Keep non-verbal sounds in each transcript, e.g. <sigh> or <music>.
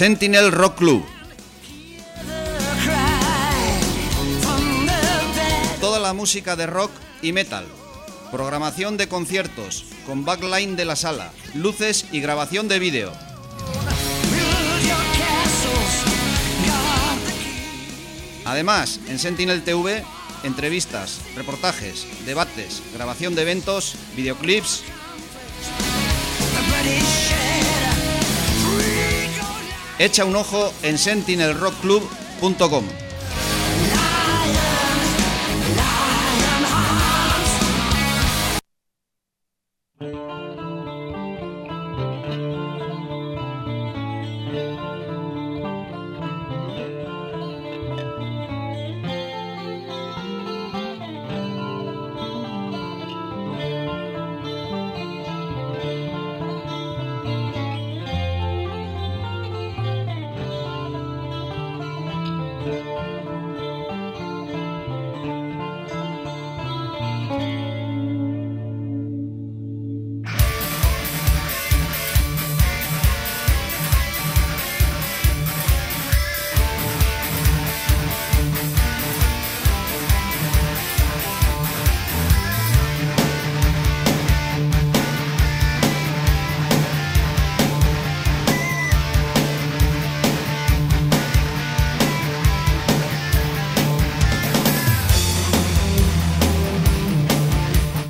Sentinel Rock Club. Toda la música de rock y metal. Programación de conciertos, con backline de la sala, luces y grabación de vídeo. Además, en Sentinel TV, entrevistas, reportajes, debates, grabación de eventos, videoclips. Echa un ojo en sentinelrockclub.com.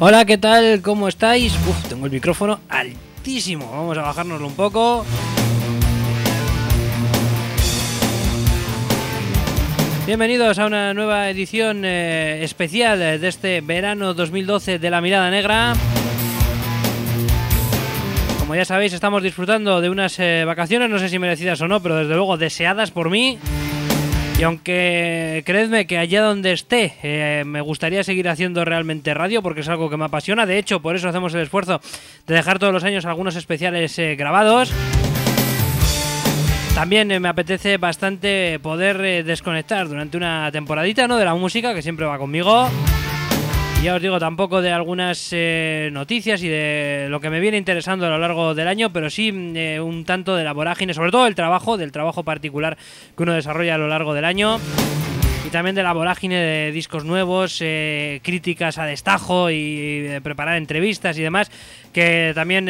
Hola, ¿qué tal? ¿Cómo estáis? Uf, tengo el micrófono altísimo. Vamos a bajárnoslo un poco. Bienvenidos a una nueva edición eh, especial de este verano 2012 de La Mirada Negra. Como ya sabéis, estamos disfrutando de unas eh, vacaciones, no sé si merecidas o no, pero desde luego deseadas por mí. Y aunque creedme que allá donde esté eh, me gustaría seguir haciendo realmente radio porque es algo que me apasiona, de hecho por eso hacemos el esfuerzo de dejar todos los años algunos especiales eh, grabados. También eh, me apetece bastante poder desconectar durante una temporadita ¿no? de la música que siempre va conmigo. Ya os digo, tampoco de algunas noticias y de lo que me viene interesando a lo largo del año, pero sí un tanto de la vorágine, sobre todo el trabajo, del trabajo particular que uno desarrolla a lo largo del año. Y también de la vorágine de discos nuevos, críticas a destajo y preparar entrevistas y demás, que también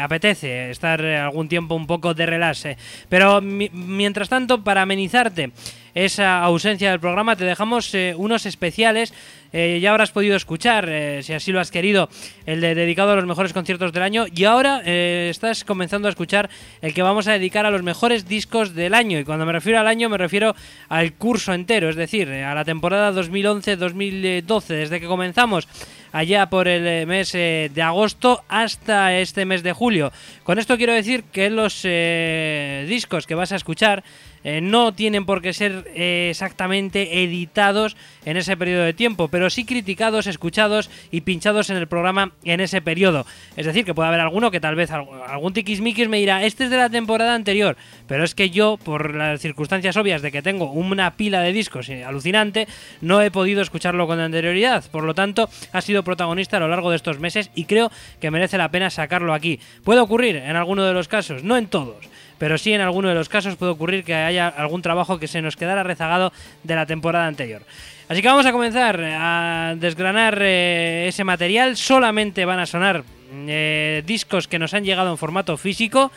apetece estar algún tiempo un poco de relax. Pero mientras tanto, para amenizarte esa ausencia del programa, te dejamos unos especiales eh, ya habrás podido escuchar, eh, si así lo has querido, el de, dedicado a los mejores conciertos del año. Y ahora eh, estás comenzando a escuchar el que vamos a dedicar a los mejores discos del año. Y cuando me refiero al año me refiero al curso entero, es decir, a la temporada 2011-2012, desde que comenzamos allá por el mes de agosto hasta este mes de julio. Con esto quiero decir que los discos que vas a escuchar eh, no tienen por qué ser eh, exactamente editados en ese periodo de tiempo, pero sí criticados, escuchados y pinchados en el programa en ese periodo. Es decir, que puede haber alguno que tal vez algún tiquismiquis me dirá, este es de la temporada anterior, pero es que yo, por las circunstancias obvias de que tengo una pila de discos eh, alucinante, no he podido escucharlo con anterioridad. Por lo tanto, ha sido protagonista a lo largo de estos meses y creo que merece la pena sacarlo aquí. Puede ocurrir en alguno de los casos, no en todos pero sí en alguno de los casos puede ocurrir que haya algún trabajo que se nos quedara rezagado de la temporada anterior. Así que vamos a comenzar a desgranar eh, ese material. Solamente van a sonar eh, discos que nos han llegado en formato físico.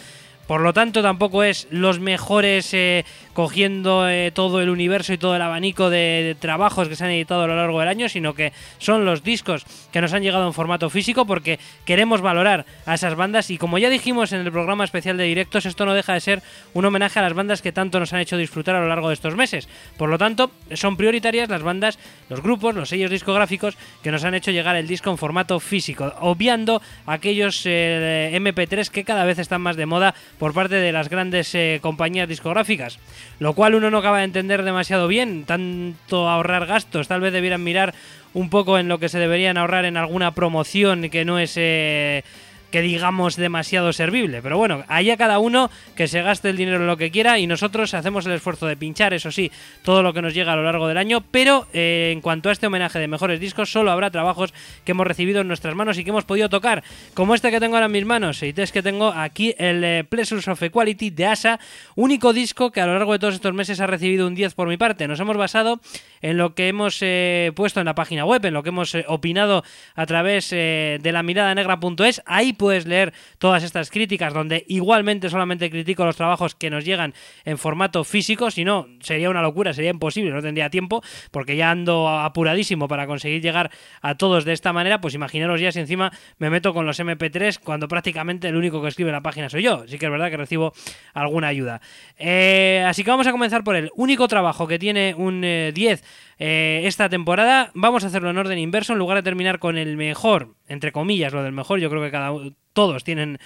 Por lo tanto, tampoco es los mejores eh, cogiendo eh, todo el universo y todo el abanico de, trabajos que se han editado a lo largo del año, sino que son los discos que nos han llegado en formato físico porque queremos valorar a esas bandas y como ya dijimos en el programa especial de directos, esto no deja de ser un homenaje a las bandas que tanto nos han hecho disfrutar a lo largo de estos meses. Por lo tanto, son prioritarias las bandas, los grupos, los sellos discográficos que nos han hecho llegar el disco en formato físico, obviando aquellos eh, MP3 que cada vez están más de moda por parte de las grandes eh, compañías discográficas lo cual uno no acaba de entender demasiado bien, tanto ahorrar gastos, tal vez debieran mirar un poco en lo que se deberían ahorrar en alguna promoción que no es... Eh, que digamos demasiado servible. Pero bueno, a cada uno que se gaste el dinero en lo que quiera y nosotros hacemos el esfuerzo de pinchar, eso sí, todo lo que nos llega a lo largo del año. Pero eh, en cuanto a este homenaje de mejores discos, solo habrá trabajos que hemos recibido en nuestras manos y que hemos podido tocar, como este que tengo ahora en mis manos. Y es que tengo aquí el eh, Pleasures of Equality de ASA, único disco que a lo largo de todos estos meses ha recibido un 10 por mi parte. Nos hemos basado en lo que hemos eh, puesto en la página web, en lo que hemos opinado a través de la mirada negra.es. Ahí puedes leer todas estas críticas, donde igualmente solamente critico los trabajos que nos llegan en formato físico, si no, sería una locura, sería imposible, no tendría tiempo, porque ya ando apuradísimo para conseguir llegar a todos de esta manera, pues imaginaros ya si encima me meto con los MP3 cuando prácticamente el único que escribe la página soy yo. Sí que es verdad que recibo alguna ayuda. Eh, así que vamos a comenzar por el único trabajo que tiene un 10 eh, eh, esta temporada. Vamos a hacerlo en orden inverso, en lugar de terminar con el mejor, entre comillas, lo del mejor, yo creo que cada todos tienen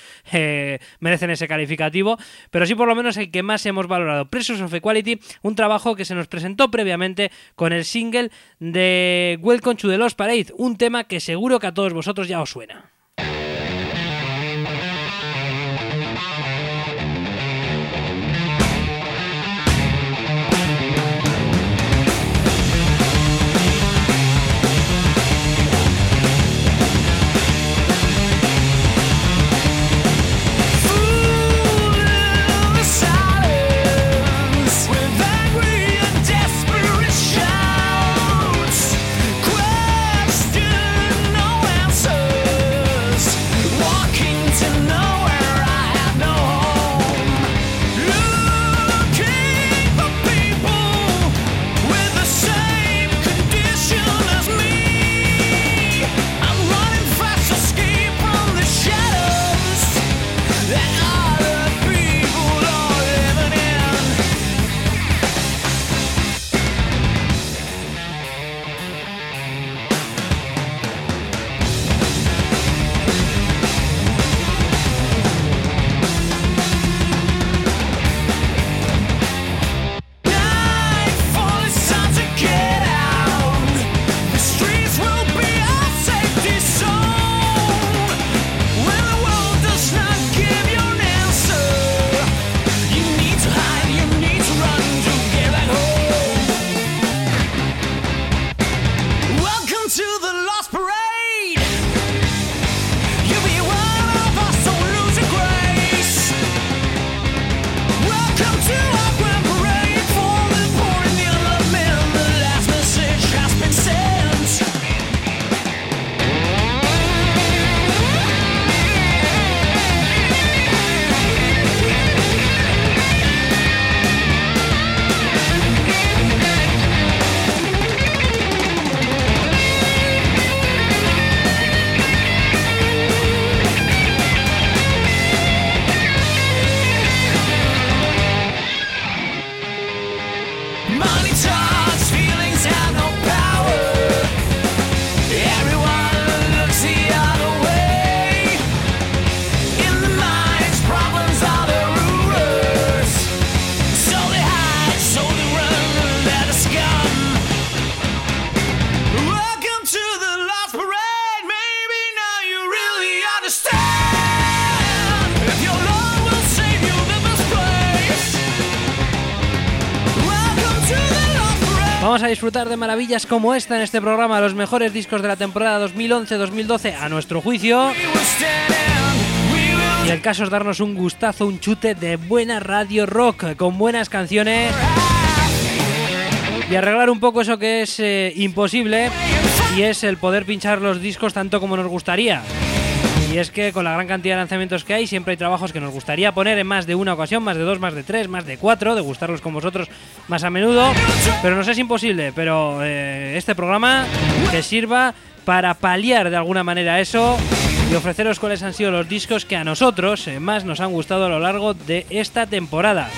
merecen ese calificativo, pero sí por lo menos el que más hemos valorado. Precious of Equality, un trabajo que se nos presentó previamente con el single de Welcome to the Lost Parade, un tema que seguro que a todos vosotros ya os suena. Disfrutar de maravillas como esta en este programa, los mejores discos de la temporada 2011-2012 a nuestro juicio. Y el caso es darnos un gustazo, un chute de buena radio rock, con buenas canciones. Y arreglar un poco eso que es eh, imposible, y es el poder pinchar los discos tanto como nos gustaría. Y es que con la gran cantidad de lanzamientos que hay, siempre hay trabajos que nos gustaría poner en más de una ocasión, más de dos, más de tres, más de cuatro, de gustarlos con vosotros más a menudo. Pero nos es imposible. Pero eh, este programa que sirva para paliar de alguna manera eso y ofreceros cuáles han sido los discos que a nosotros eh, más nos han gustado a lo largo de esta temporada.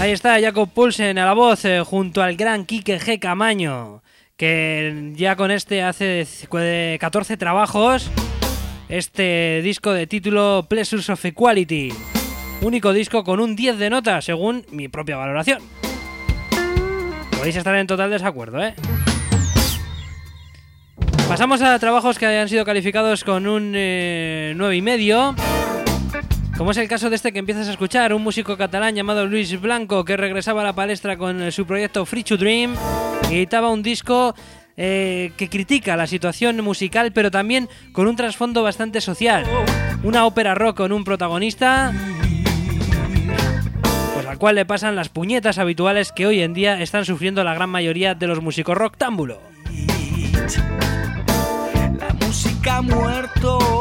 Ahí está Jacob Pulsen a la voz eh, junto al gran Quique G. Camaño, que ya con este hace 14 trabajos. Este disco de título Pleasures of Equality. Único disco con un 10 de nota, según mi propia valoración. Podéis estar en total desacuerdo, ¿eh? Pasamos a trabajos que hayan sido calificados con un eh, 9 y medio. Como es el caso de este que empiezas a escuchar, un músico catalán llamado Luis Blanco que regresaba a la palestra con eh, su proyecto Free to Dream editaba un disco eh, que critica la situación musical pero también con un trasfondo bastante social. Una ópera rock con un protagonista pues al cual le pasan las puñetas habituales que hoy en día están sufriendo la gran mayoría de los músicos rock támbulo. La música muerto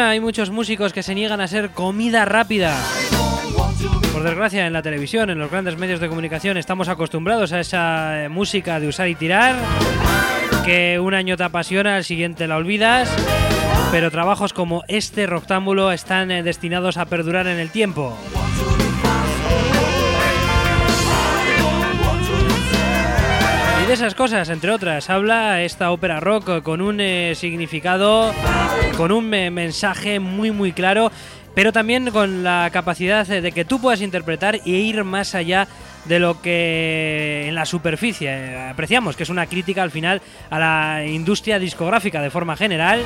hay muchos músicos que se niegan a ser comida rápida. Por desgracia, en la televisión, en los grandes medios de comunicación, estamos acostumbrados a esa eh, música de usar y tirar, que un año te apasiona, al siguiente la olvidas, pero trabajos como este Roctámbulo están eh, destinados a perdurar en el tiempo. Esas cosas, entre otras, habla esta ópera rock con un eh, significado, con un mensaje muy muy claro, pero también con la capacidad de que tú puedas interpretar e ir más allá de lo que en la superficie eh, apreciamos, que es una crítica al final a la industria discográfica de forma general.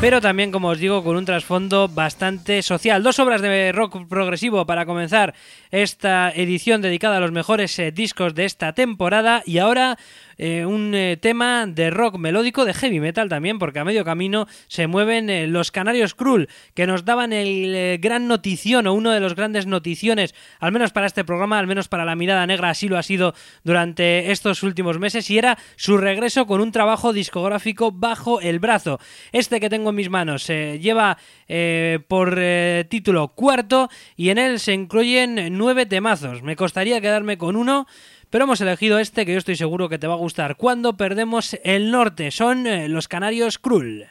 Pero también, como os digo, con un trasfondo bastante social. Dos obras de rock progresivo para comenzar esta edición dedicada a los mejores eh, discos de esta temporada. Y ahora eh, un eh, tema de rock melódico, de heavy metal también, porque a medio camino se mueven eh, los Canarios Cruel, que nos daban el gran notición o uno de los grandes noticiones, al menos para este programa, al menos para la mirada negra, así lo ha sido durante estos últimos meses, y era su regreso con un trabajo discográfico bajo el brazo. Este que tengo en mis manos eh, lleva por título cuarto y en él se incluyen nueve temazos. Me costaría quedarme con uno pero hemos elegido este que yo estoy seguro que te va a gustar. Cuando perdemos el norte son eh, los canarios Krull.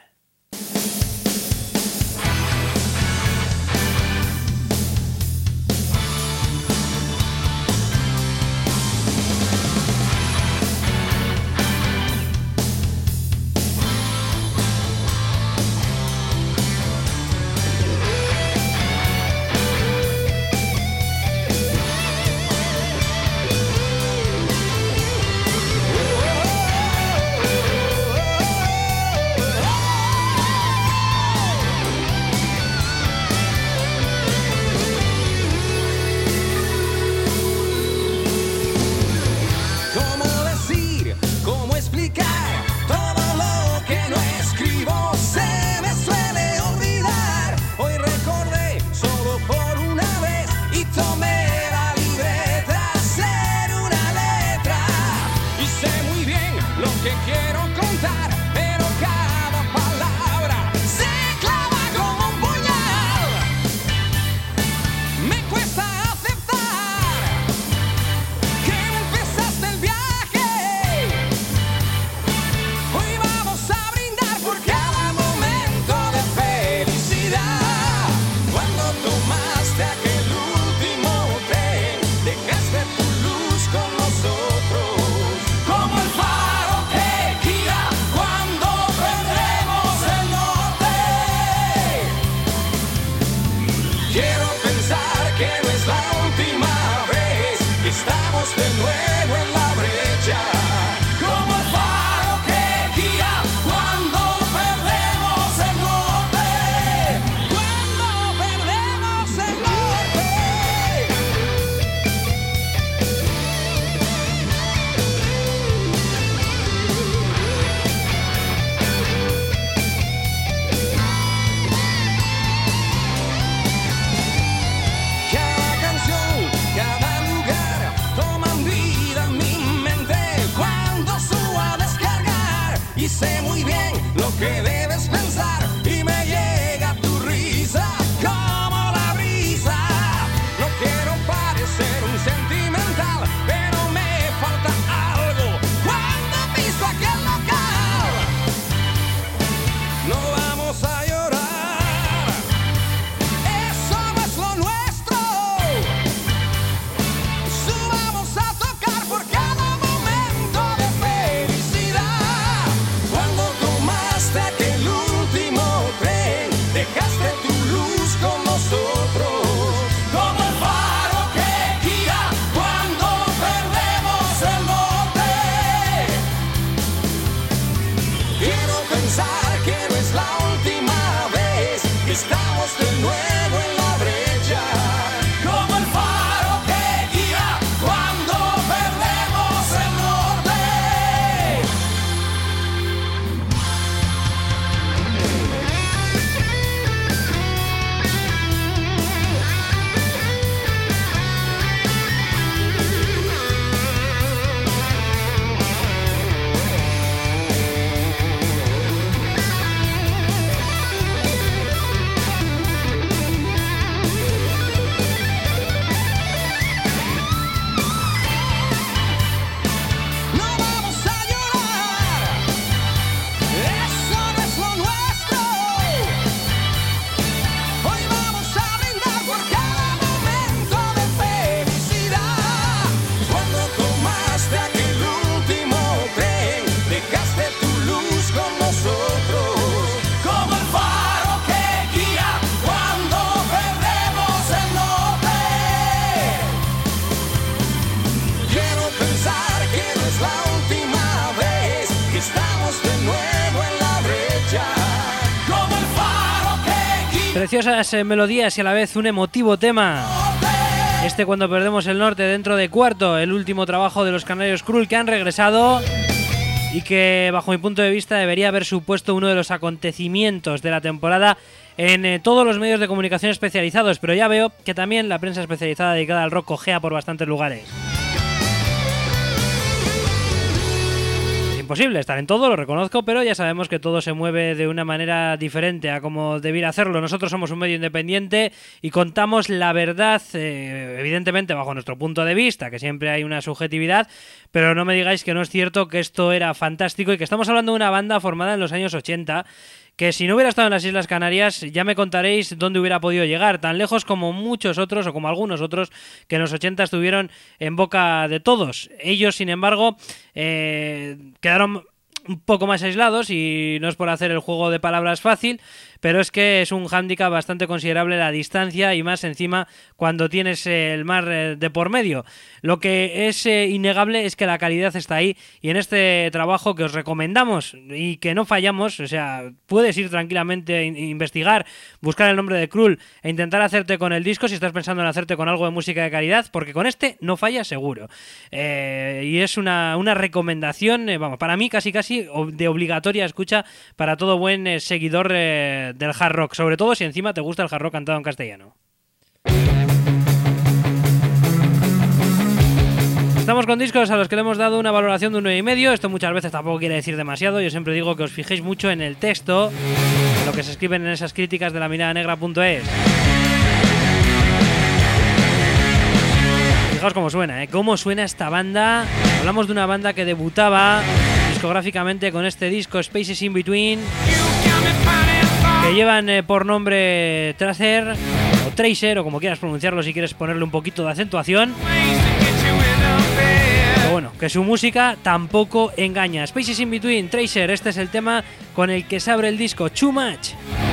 preciosas eh, melodías y a la vez un emotivo tema. Este cuando perdemos el norte dentro de cuarto, el último trabajo de los Canarios Cruel que han regresado y que bajo mi punto de vista debería haber supuesto uno de los acontecimientos de la temporada en eh, todos los medios de comunicación especializados, pero ya veo que también la prensa especializada dedicada al rock cojea por bastantes lugares. Imposible estar en todo, lo reconozco, pero ya sabemos que todo se mueve de una manera diferente a como debiera hacerlo. Nosotros somos un medio independiente y contamos la verdad, eh, evidentemente bajo nuestro punto de vista, que siempre hay una subjetividad, pero no me digáis que no es cierto que esto era fantástico y que estamos hablando de una banda formada en los años 80 que si no hubiera estado en las Islas Canarias ya me contaréis dónde hubiera podido llegar, tan lejos como muchos otros o como algunos otros que en los 80 estuvieron en boca de todos. Ellos, sin embargo, eh, quedaron un poco más aislados y no es por hacer el juego de palabras fácil, pero es que es un hándicap bastante considerable la distancia y más encima cuando tienes el mar eh, de por medio. Lo que es eh, innegable es que la calidad está ahí y en este trabajo que os recomendamos y que no fallamos, o sea, puedes ir tranquilamente a in- investigar, buscar el nombre de Krull e intentar hacerte con el disco si estás pensando en hacerte con algo de música de calidad, porque con este no falla seguro. Eh, y es una, una recomendación, eh, vamos, para mí casi casi de obligatoria escucha para todo buen eh, seguidor del hard rock, sobre todo si encima te gusta el hard rock cantado en castellano. Estamos con discos a los que le hemos dado una valoración de un 9,5. Esto muchas veces tampoco quiere decir demasiado. Yo siempre digo que os fijéis mucho en el texto, en lo que se escriben en esas críticas de la mirada negra.es. Fijaos cómo suena, ¿eh? Cómo suena esta banda. Hablamos de una banda que debutaba discográficamente con este disco Spaces in Between, que llevan eh, por nombre Tracer o Tracer, o como quieras pronunciarlo si quieres ponerle un poquito de acentuación. Pero bueno, que su música tampoco engaña. Spaces in Between, Tracer, este es el tema con el que se abre el disco Too Much.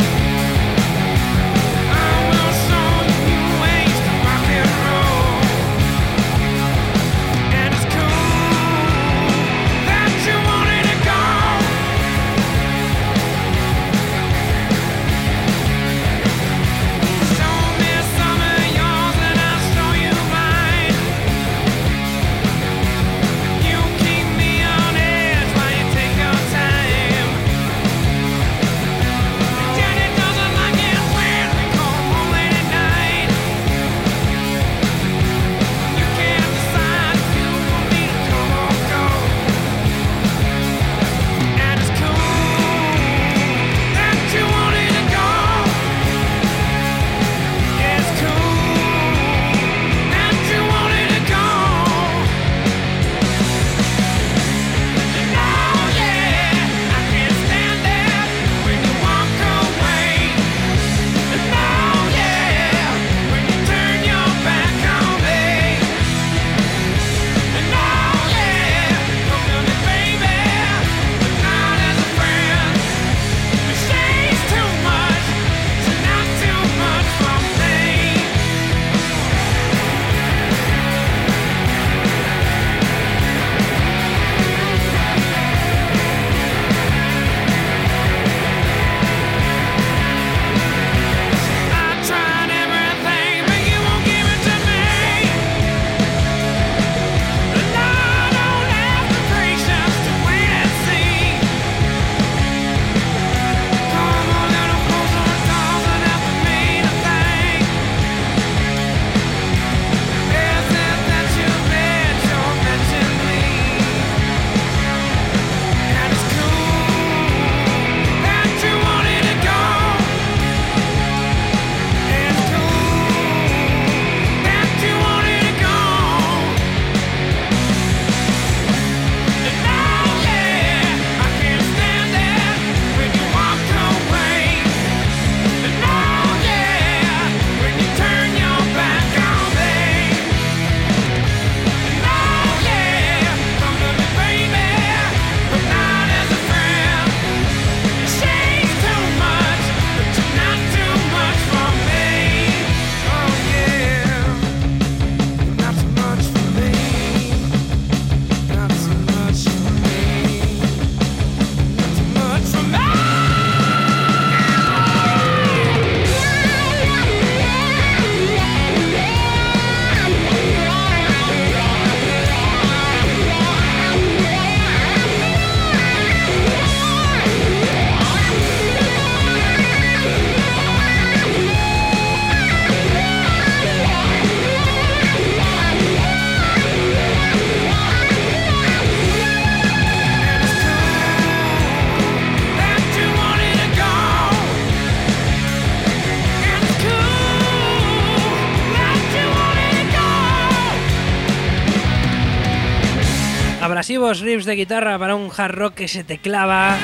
Abrasivos riffs de guitarra para un hard rock que se te clava,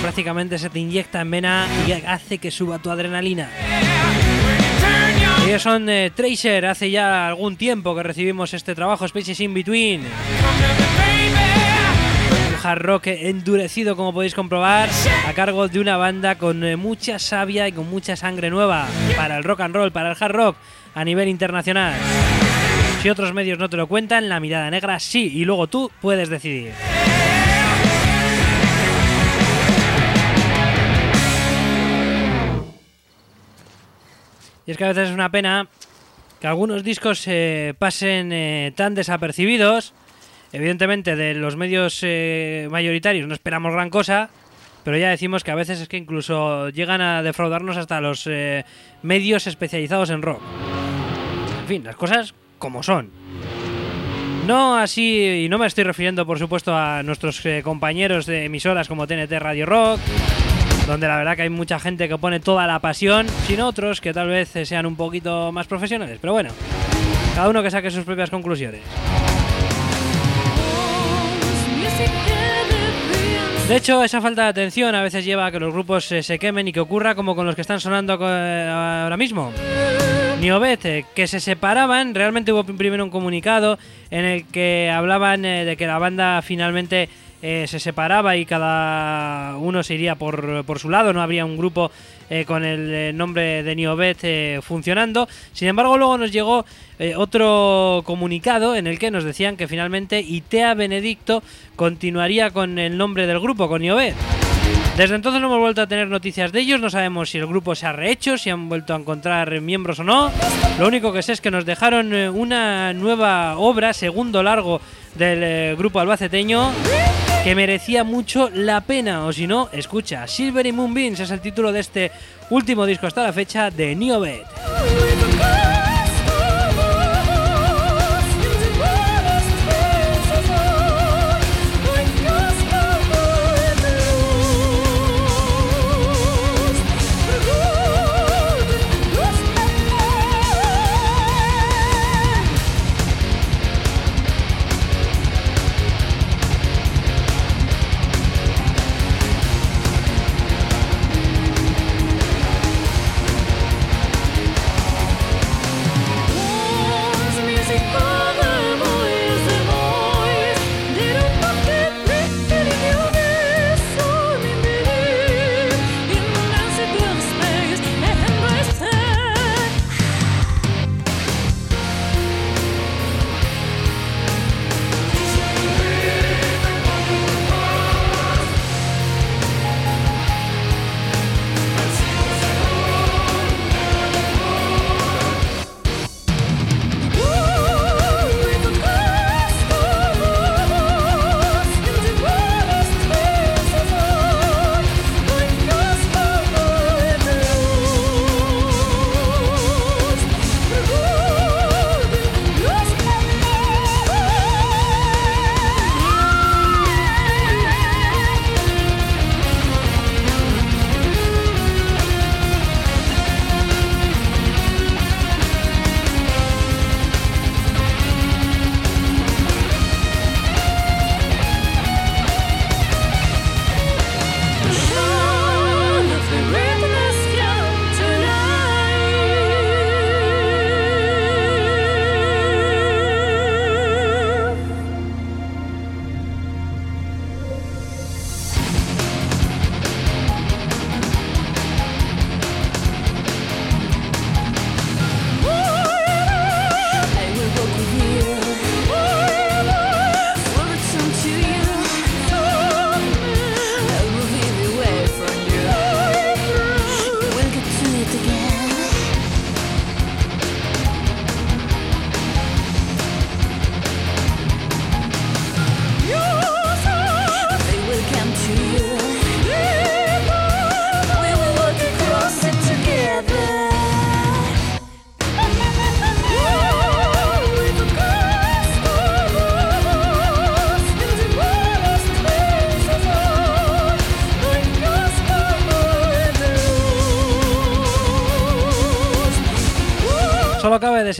prácticamente se te inyecta en vena y hace que suba tu adrenalina. Ellos son eh, Tracer, hace ya algún tiempo que recibimos este trabajo, Spaces in Between. Un hard rock endurecido, como podéis comprobar, a cargo de una banda con eh, mucha savia y con mucha sangre nueva para el rock and roll, para el hard rock a nivel internacional. Si otros medios no te lo cuentan, la mirada negra sí, y luego tú puedes decidir. Y es que a veces es una pena que algunos discos eh, pasen eh, tan desapercibidos. Evidentemente de los medios eh, mayoritarios no esperamos gran cosa, pero ya decimos que a veces es que incluso llegan a defraudarnos hasta los medios especializados en rock. En fin, las cosas como son. No así, y no me estoy refiriendo por supuesto a nuestros eh, compañeros de emisoras como TNT Radio Rock, donde la verdad que hay mucha gente que pone toda la pasión, sino otros que tal vez eh, sean un poquito más profesionales. Pero bueno, cada uno que saque sus propias conclusiones. De hecho, esa falta de atención a veces lleva a que los grupos eh, se quemen y que ocurra como con los que están sonando eh, ahora mismo. Niobet, que se separaban, realmente hubo primero un comunicado en el que hablaban eh, de que la banda finalmente eh, se separaba y cada uno se iría por, por su lado, no habría un grupo eh, con el eh, nombre de Niobet eh, funcionando. Sin embargo, luego nos llegó otro comunicado en el que nos decían que finalmente Itea Benedicto continuaría con el nombre del grupo, con Niobet. Desde entonces no hemos vuelto a tener noticias de ellos, no sabemos si el grupo se ha rehecho, si han vuelto a encontrar miembros o no. Lo único que sé es que nos dejaron una nueva obra, segundo largo del grupo albaceteño, que merecía mucho la pena, o si no, escucha, Silver y Moonbeams es el título de este último disco hasta la fecha de Niobet.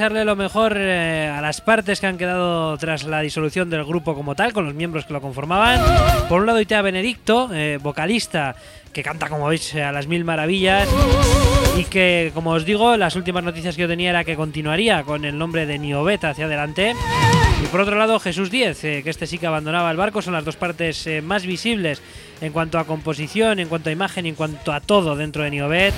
Desearle lo mejor eh, a las partes que han quedado tras la disolución del grupo como tal, con los miembros que lo conformaban. Por un lado, Itea Benedicto, eh, vocalista que canta, como veis, a las mil maravillas. Y que, como os digo, las últimas noticias que yo tenía era que continuaría con el nombre de Niobet hacia adelante. Y por otro lado, Jesús Díez, eh, que este sí que abandonaba el barco, son las dos partes eh, más visibles en cuanto a composición, en cuanto a imagen en cuanto a todo dentro de Niobet.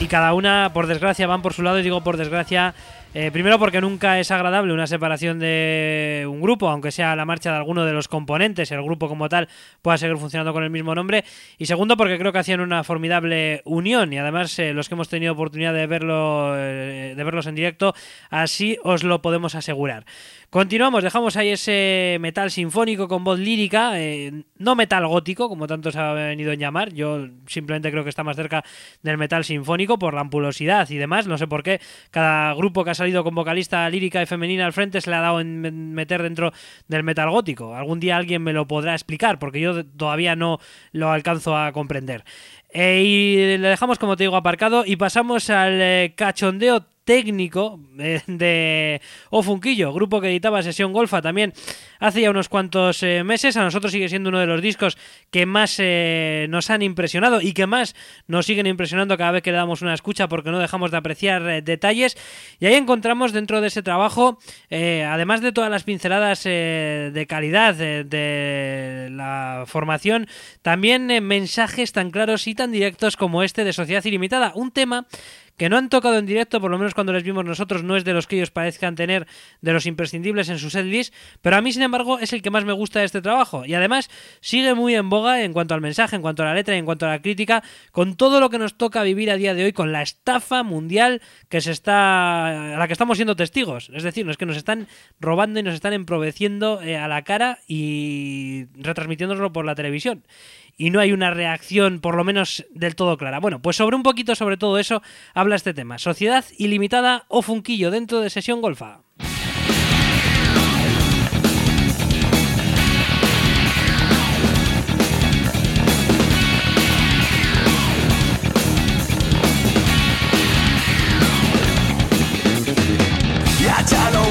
Y cada una, por desgracia, van por su lado, y digo por desgracia, eh, primero porque nunca es agradable una separación de un grupo, aunque sea la marcha de alguno de los componentes, el grupo como tal pueda seguir funcionando con el mismo nombre. Y segundo porque creo que hacían una formidable unión y además eh, los que hemos tenido oportunidad de verlo, eh, de verlos en directo, así os lo podemos asegurar. Continuamos, dejamos ahí ese metal sinfónico con voz lírica, eh, no metal gótico, como tantos ha venido a llamar. Yo simplemente creo que está más cerca del metal sinfónico por la ampulosidad y demás. No sé por qué cada grupo que ha salido con vocalista lírica y femenina al frente se le ha dado en me- meter dentro del metal gótico. Algún día alguien me lo podrá explicar, porque yo todavía no lo alcanzo a comprender. Eh, y le dejamos, como te digo, aparcado y pasamos al eh, cachondeo técnico eh, de Ofunquillo, grupo que editaba Sesión Golfa también hace ya unos cuantos eh, meses. A nosotros sigue siendo uno de los discos que más eh, nos han impresionado y que más nos siguen impresionando cada vez que le damos una escucha porque no dejamos de apreciar eh, detalles. Y ahí encontramos dentro de ese trabajo, además de todas las pinceladas de calidad de la formación, también mensajes tan claros y tan directos como este de Sociedad Ilimitada. Un tema que no han tocado en directo, por lo menos cuando les vimos nosotros, no es de los que ellos parezcan tener de los imprescindibles en su setlist, pero a mí, sin embargo, es el que más me gusta de este trabajo. Y además sigue muy en boga en cuanto al mensaje, en cuanto a la letra y en cuanto a la crítica, con todo lo que nos toca vivir a día de hoy, con la estafa mundial que se está. a la que estamos siendo testigos. Es decir, no es que nos están robando y nos están emproveciendo eh, a la cara y retransmitiéndoslo por la televisión y no hay una reacción por lo menos del todo clara. Bueno, pues sobre un poquito sobre todo eso habla este tema. Sociedad ilimitada o funquillo dentro de sesión golfa.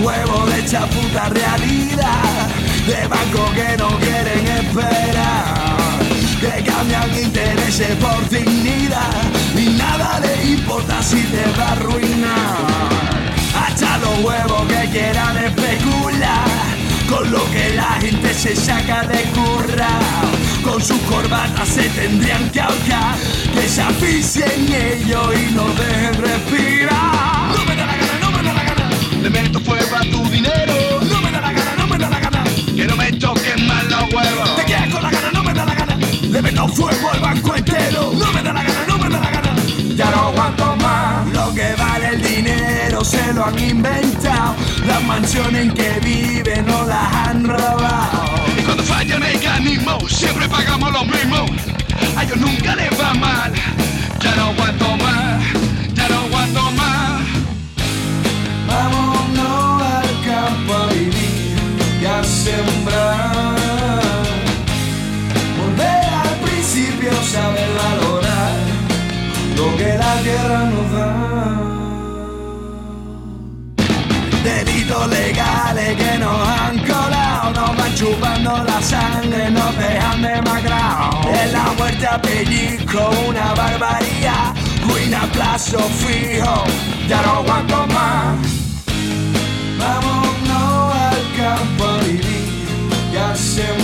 huevos de esta puta realidad de banco que no quieren esperar que cambian intereses por dignidad. Y nada le importa si te va a arruinar. Hacha los huevos que quieran especular. Con lo que la gente se saca de curra con sus corbatas se tendrían que ahorcar. Que se asfixien ellos y no dejen respirar. No me da la gana, no me da la gana. Le meto fuego a tu dinero le meto fuego al banco entero. No me da la gana, no me da la gana. Ya no aguanto más. Lo que vale el dinero se lo han inventado. Las mansiones en que viven no las han robado. Y cuando falla el mecanismo siempre pagamos lo mismo. A ellos nunca les va mal. Ya no aguanto más ya no aguanto más. Vámonos al campo a vivir y a sembrar. Tierra nos da. Delitos legales que nos han colado, nos van chupando la sangre, nos dejan demacrados. Es la muerte pellizco, una barbaridad, ruina plazo fijo, ya no aguanto más. Vámonos al campo y a sembrar.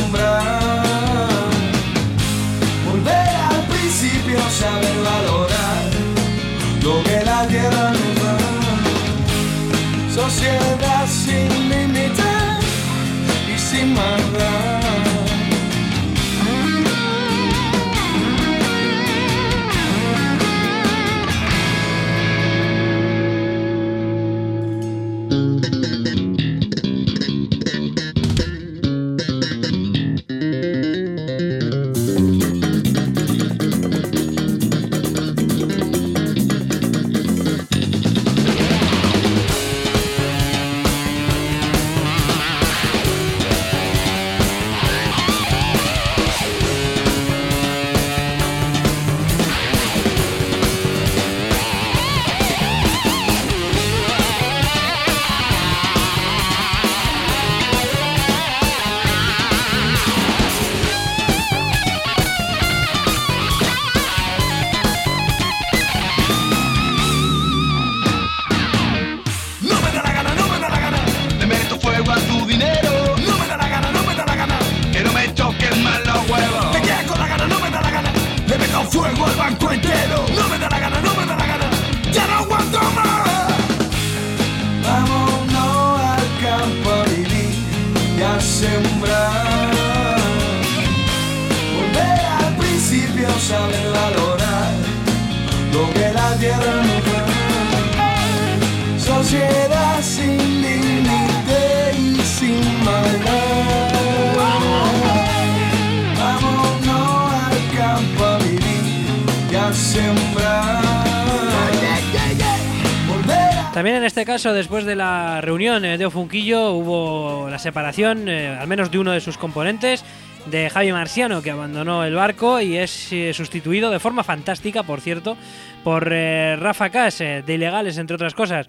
Ofunquillo, hubo la separación, eh, al menos de uno de sus componentes, de Javi Marciano, que abandonó el barco y es eh, sustituido de forma fantástica, por cierto, por eh, Rafa eh, de Ilegales, entre otras cosas.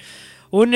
Un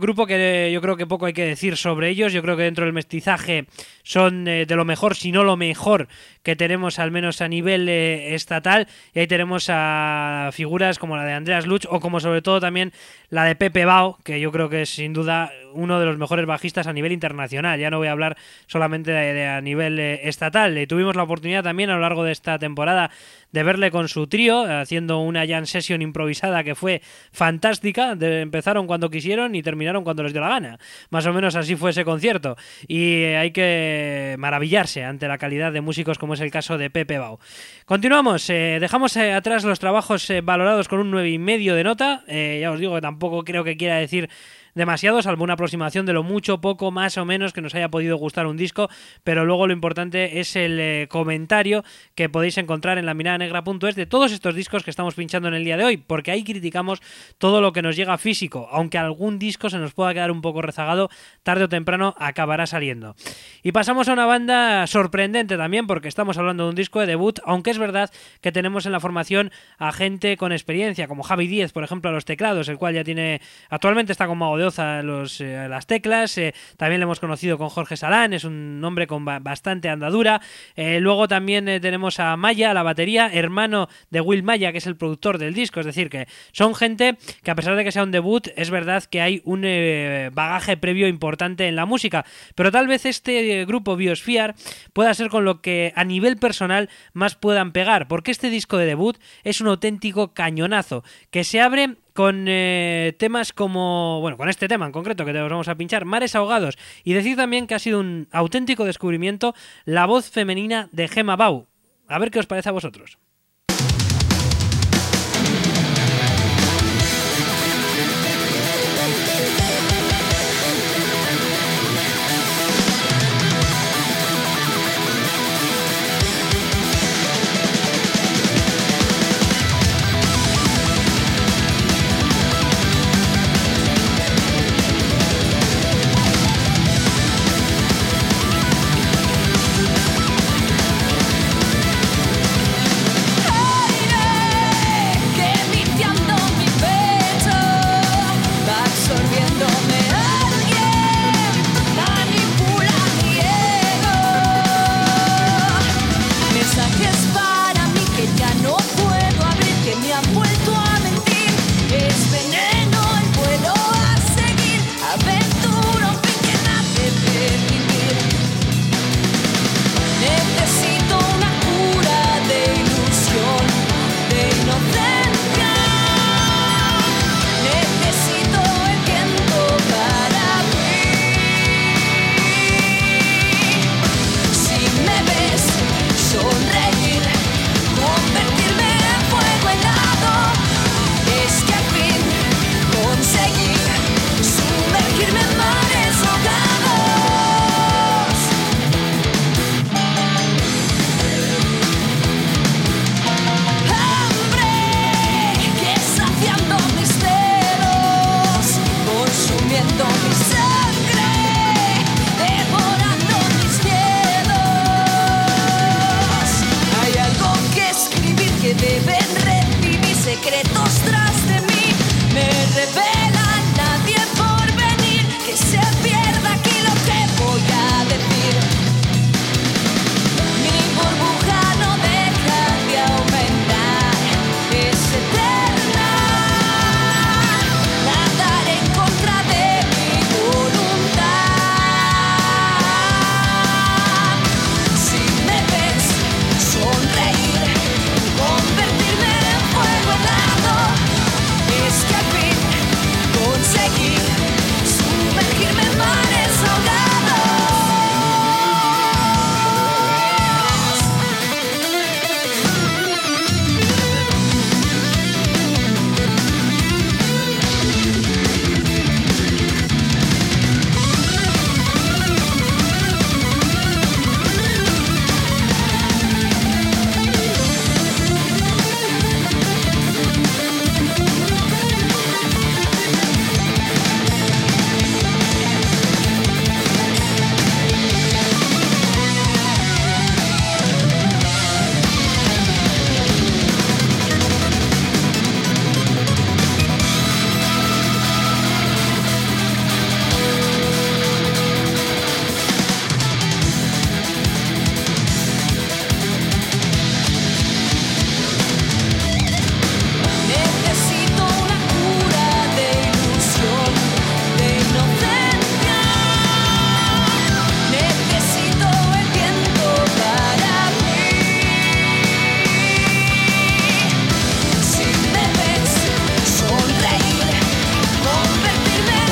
grupo que yo creo que poco hay que decir sobre ellos. Yo creo que dentro del mestizaje son eh, de lo mejor, si no lo mejor, que tenemos al menos a nivel eh, estatal. Y ahí tenemos a figuras como la de Andreas Luch o como sobre todo también la de Pepe Bao, que yo creo que es sin duda uno de los mejores bajistas a nivel internacional. Ya no voy a hablar solamente de, a nivel eh, estatal. Eh, tuvimos la oportunidad también a lo largo de esta temporada de verle con su trío, haciendo una jam session improvisada que fue fantástica. De- empezaron cuando quisieron y terminaron cuando les dio la gana. Más o menos así fue ese concierto. Y hay que maravillarse ante la calidad de músicos como es el caso de Pepe Bau. Continuamos, eh, dejamos eh, atrás los trabajos eh, valorados con un 9,5 de nota. Eh, ya os digo que tampoco creo que quiera decir demasiado, salvo una aproximación de lo mucho, poco, más o menos que nos haya podido gustar un disco, pero luego lo importante es el eh, comentario que podéis encontrar en la mirada negra.es de todos estos discos que estamos pinchando en el día de hoy, porque ahí criticamos todo lo que nos llega físico, aunque algún disco se nos pueda quedar un poco rezagado, tarde o temprano acabará saliendo. Y pasamos a una banda sorprendente también, porque estamos hablando de un disco de debut, aunque es verdad que tenemos en la formación a gente con experiencia, como Javi Díez, por ejemplo, a los teclados, el cual ya tiene, actualmente está con Mago de Oza los, eh, las teclas, eh, también le hemos conocido con Jorge Salán, es un hombre con ba- bastante andadura, Eh, luego también tenemos a Maya, a la batería, hermano de Will Maya, que es el productor del disco, es decir, que son gente que a pesar de que sea un debut, es verdad que hay un bagaje previo importante en la música, pero tal vez este grupo Biosphere pueda ser con lo que a nivel personal más puedan pegar, porque este disco de debut es un auténtico cañonazo, que se abre con eh, temas como, bueno, con este tema en concreto que te vamos a pinchar, Mares Ahogados, y decir también que ha sido un auténtico descubrimiento la voz femenina de Gemma Bau. A ver qué os parece a vosotros.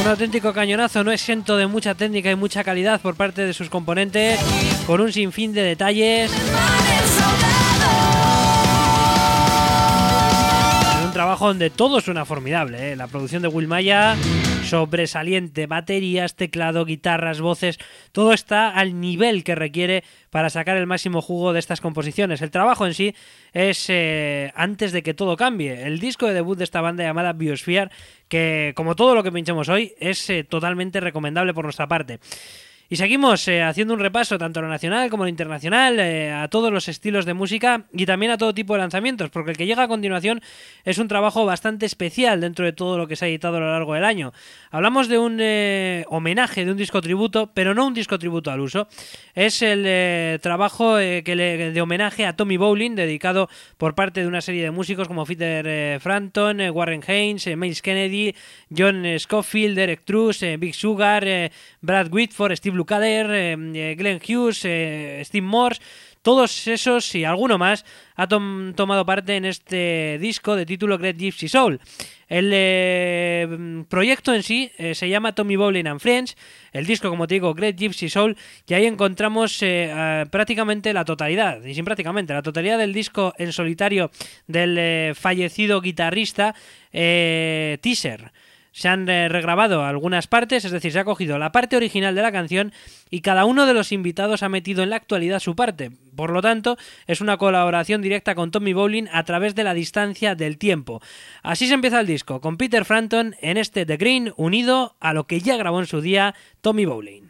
Un auténtico cañonazo no exento de mucha técnica y mucha calidad por parte de sus componentes, con un sinfín de detalles. Trabajo donde todo suena formidable. ¿eh? La producción de Will Maya, sobresaliente, baterías, teclado, guitarras, voces, todo está al nivel que requiere para sacar el máximo jugo de estas composiciones. El trabajo en sí es eh, antes de que todo cambie. El disco de debut de esta banda llamada Biosphere, que como todo lo que pinchamos hoy, es eh, totalmente recomendable por nuestra parte. Y seguimos eh, haciendo un repaso tanto a lo nacional como a lo internacional, eh, a todos los estilos de música y también a todo tipo de lanzamientos, porque el que llega a continuación es un trabajo bastante especial dentro de todo lo que se ha editado a lo largo del año. Hablamos de un eh, homenaje, de un disco tributo, pero no un disco tributo al uso. Es el eh, trabajo eh, que le- de homenaje a Tommy Bowling, dedicado por parte de una serie de músicos como Peter Frampton, Warren Haynes, Miles Kennedy, John Scofield, Derek Truss, Big Sugar, Brad Whitford, Steve Lukather, eh, eh, Glenn Hughes, eh, Steve Morse. Todos esos y alguno más ha tom- tomado parte en este disco de título Great Gypsy Soul. El proyecto en sí se llama Tommy Bowling and Friends, el disco como te digo Great Gypsy Soul y ahí encontramos prácticamente la totalidad, y sin prácticamente, la totalidad del disco en solitario del fallecido guitarrista Teaser. Se han eh, regrabado algunas partes, es decir, se ha cogido la parte original de la canción y cada uno de los invitados ha metido en la actualidad su parte. Por lo tanto, es una colaboración directa con Tommy Bowling a través de la distancia del tiempo. Así se empieza el disco, con Peter Frampton en este The Green unido a lo que ya grabó en su día Tommy Bowling.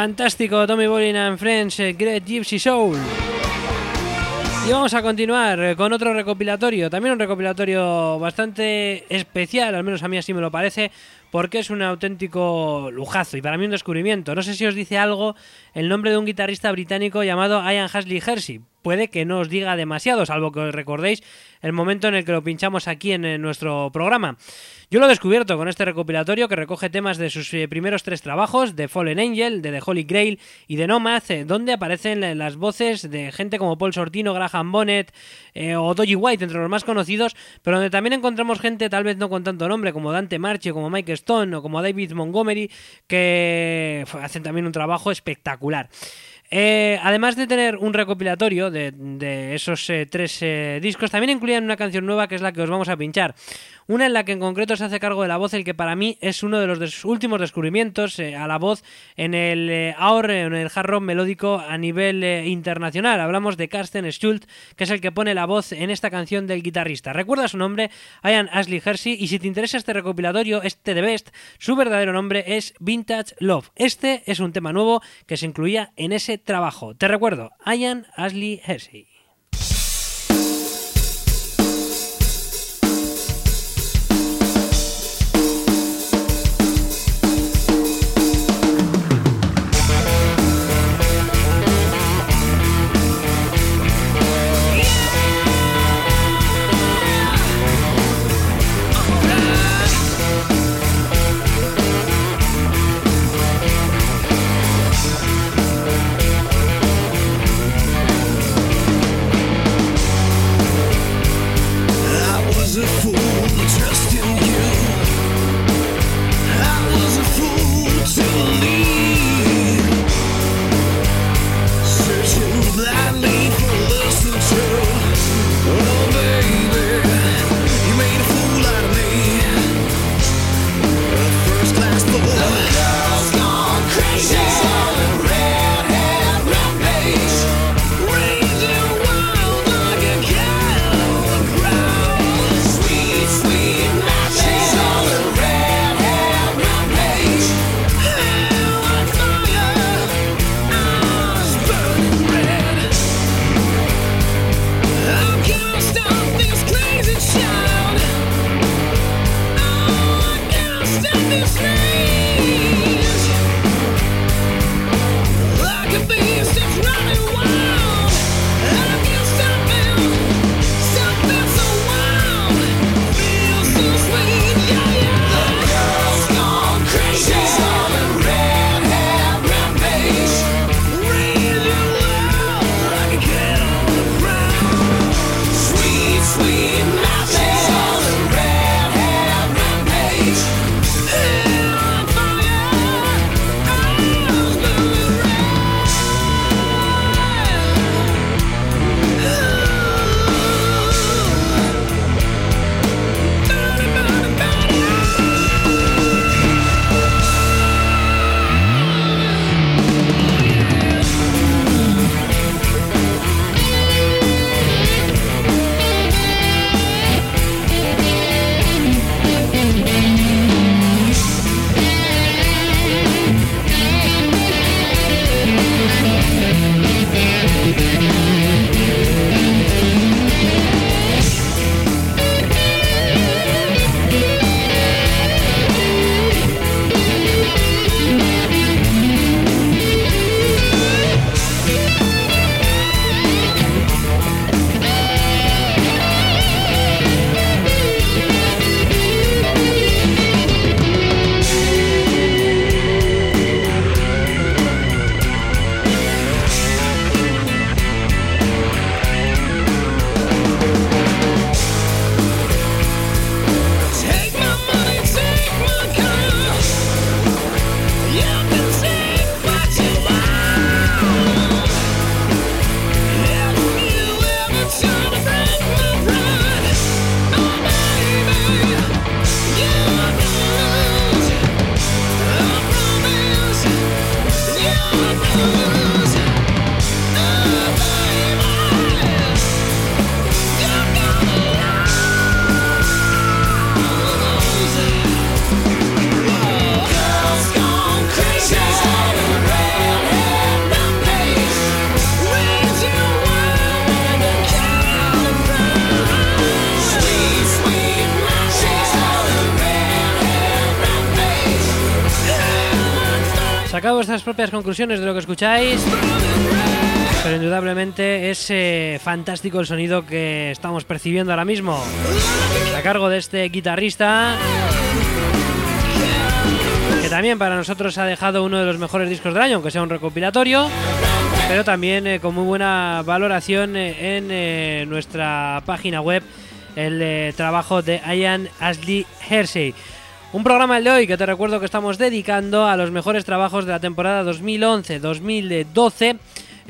Fantástico, Tommy Bolin and Friends, eh, Great Gypsy Soul. Y vamos a continuar eh, con otro recopilatorio, también un recopilatorio bastante especial, al menos a mí así me lo parece, porque es un auténtico lujazo y para mí un descubrimiento. No sé si os dice algo el nombre de un guitarrista británico llamado Ian Hasley Hersey. Puede que no os diga demasiado, salvo que os recordéis el momento en el que lo pinchamos aquí en, eh, nuestro programa. Yo lo he descubierto con este recopilatorio que recoge temas de sus eh, primeros tres trabajos, de Fallen Angel, de The Holy Grail y de Nomad, eh, donde aparecen las voces de gente como Paul Sortino, Graham Bonnet o Doggy White, entre los más conocidos, pero donde también encontramos gente tal vez no con tanto nombre, como Dante Marchi, como Mike Stone o como David Montgomery, que hacen también un trabajo espectacular. Eh, además de tener un recopilatorio de, esos eh, tres eh, discos, también incluían una canción nueva que es la que os vamos a pinchar. Una en la que en concreto se hace cargo de la voz, el que para mí es uno de los últimos descubrimientos eh, a la voz en el eh, en el hard rock melódico a nivel eh, internacional. Hablamos de Carsten Schultz, que es el que pone la voz en esta canción del guitarrista. Recuerda su nombre, Ian Ashley Hersey, y si te interesa este recopilatorio, este de Best, su verdadero nombre es Vintage Love. Este es un tema nuevo que se incluía en ese trabajo. Te recuerdo, Ian Ashley Hersey. Sacad vuestras propias conclusiones de lo que escucháis. Pero indudablemente es fantástico el sonido que estamos percibiendo ahora mismo. A cargo de este guitarrista. Que también para nosotros ha dejado uno de los mejores discos del año, aunque sea un recopilatorio. Pero también eh, con muy buena valoración eh, en eh, nuestra página web el eh, trabajo de Ian Ashley Hersey. Un programa el de hoy que te recuerdo que estamos dedicando a los mejores trabajos de la temporada 2011-2012.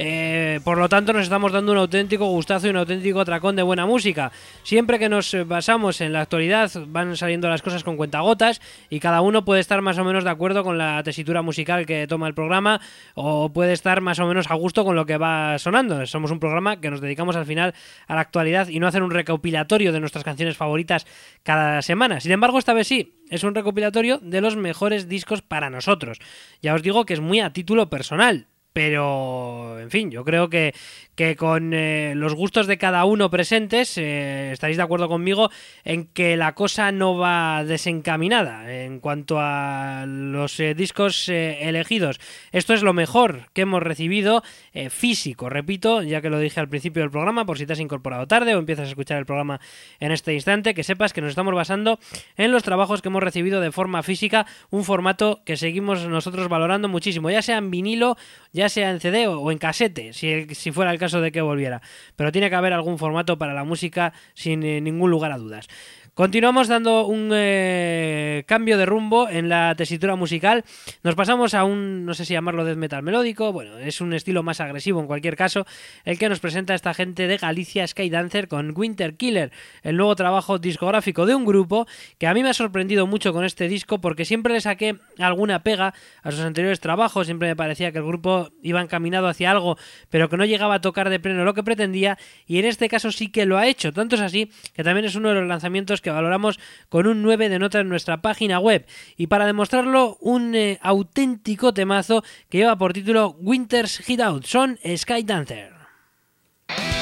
Eh, por lo tanto, nos estamos dando un auténtico gustazo y un auténtico tracón de buena música. Siempre que nos eh, basamos en la actualidad, van saliendo las cosas con cuentagotas y cada uno puede estar más o menos de acuerdo con la tesitura musical que toma el programa o puede estar más o menos a gusto con lo que va sonando. Somos un programa que nos dedicamos al final a la actualidad y no hacer un recopilatorio de nuestras canciones favoritas cada semana. Sin embargo, esta vez sí, es un recopilatorio de los mejores discos para nosotros. Ya os digo que es muy a título personal. Pero, en fin, yo creo que, que con eh, los gustos de cada uno presentes eh, estaréis de acuerdo conmigo en que la cosa no va desencaminada en cuanto a los eh, discos eh, elegidos. Esto es lo mejor que hemos recibido eh, físico, repito, ya que lo dije al principio del programa, por si te has incorporado tarde o empiezas a escuchar el programa en este instante, que sepas que nos estamos basando en los trabajos que hemos recibido de forma física, un formato que seguimos nosotros valorando muchísimo, ya sea en vinilo, ya sea en CD o, en casete, si, si fuera el caso de que volviera. Pero tiene que haber algún formato para la música sin eh, ningún lugar a dudas. Continuamos dando un eh, cambio de rumbo en la tesitura musical. Nos pasamos a un, no sé si llamarlo death metal melódico, bueno, es un estilo más agresivo en cualquier caso, el que nos presenta esta gente de Galicia Skydancer con Winter Killer, el nuevo trabajo discográfico de un grupo que a mí me ha sorprendido mucho con este disco porque siempre le saqué alguna pega a sus anteriores trabajos, siempre me parecía que el grupo iba encaminado hacia algo, pero que no llegaba a tocar de pleno lo que pretendía y en este caso sí que lo ha hecho, tanto es así que también es uno de los lanzamientos que valoramos con un 9 de nota en nuestra página web. Y para demostrarlo, un eh, auténtico temazo que lleva por título Winter's Hideout. Son Skydancer. Winter's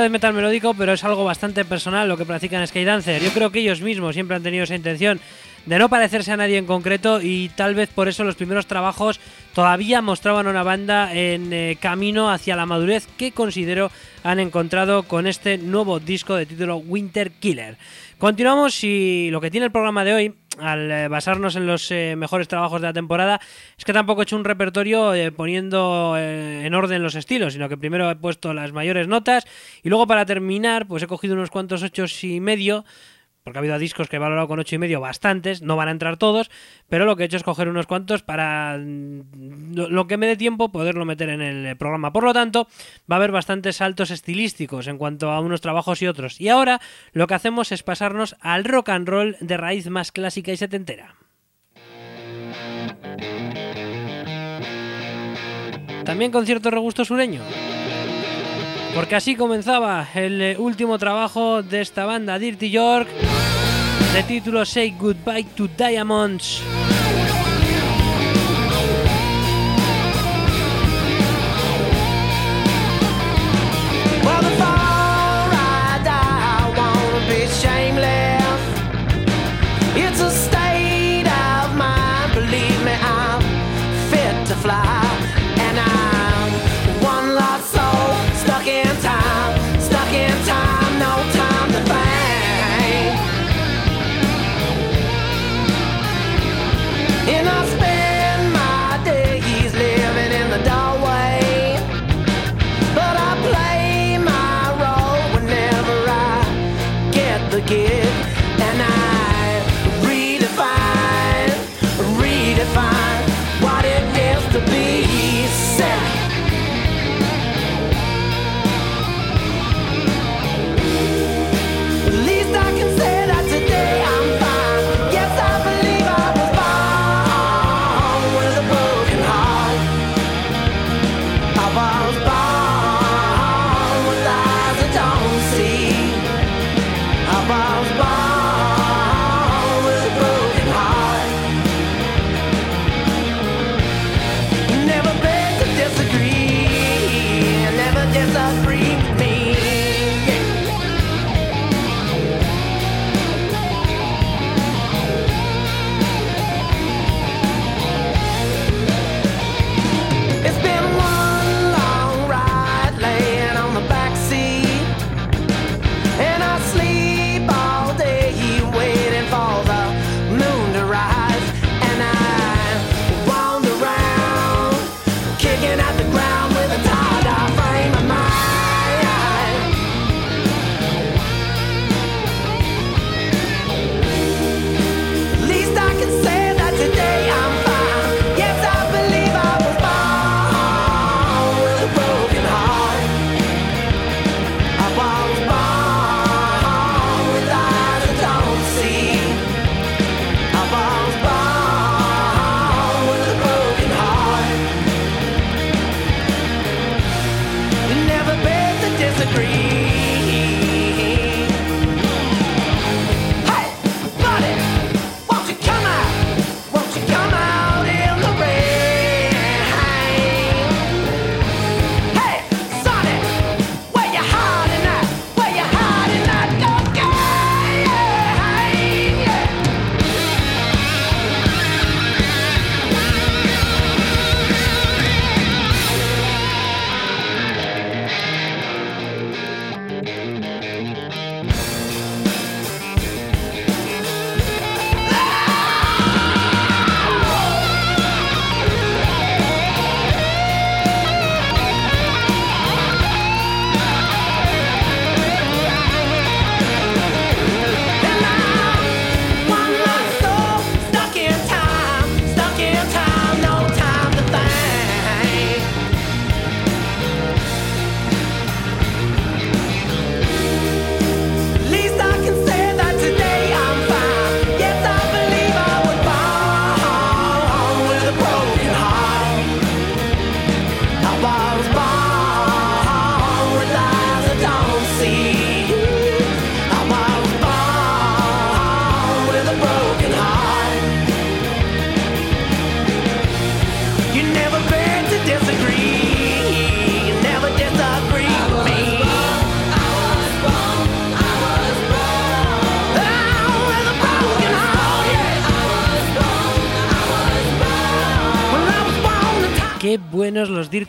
de metal melódico, pero es algo bastante personal lo que practican Skydancer. Yo creo que ellos mismos siempre han tenido esa intención de no parecerse a nadie en concreto y tal vez por eso los primeros trabajos todavía mostraban una banda en eh, camino hacia la madurez que considero han encontrado con este nuevo disco de título Winter Killer. Continuamos y lo que tiene el programa de hoy, al eh, basarnos en los eh, mejores trabajos de la temporada, es que tampoco he hecho un repertorio eh, poniendo eh, en orden los estilos, sino que primero he puesto las mayores notas y luego para terminar, pues he cogido unos cuantos ochos y medio porque ha habido discos que he valorado con ocho y medio bastantes, no van a entrar todos, pero lo que he hecho es coger unos cuantos para mm, lo, que me dé tiempo poderlo meter en el programa. Por lo tanto, va a haber bastantes saltos estilísticos en cuanto a unos trabajos y otros. Y ahora lo que hacemos es pasarnos al rock and roll de raíz más clásica y setentera. También con cierto regusto sureño. Porque así comenzaba el eh, último trabajo de esta banda, Dirty York, de título Say Goodbye to Diamonds.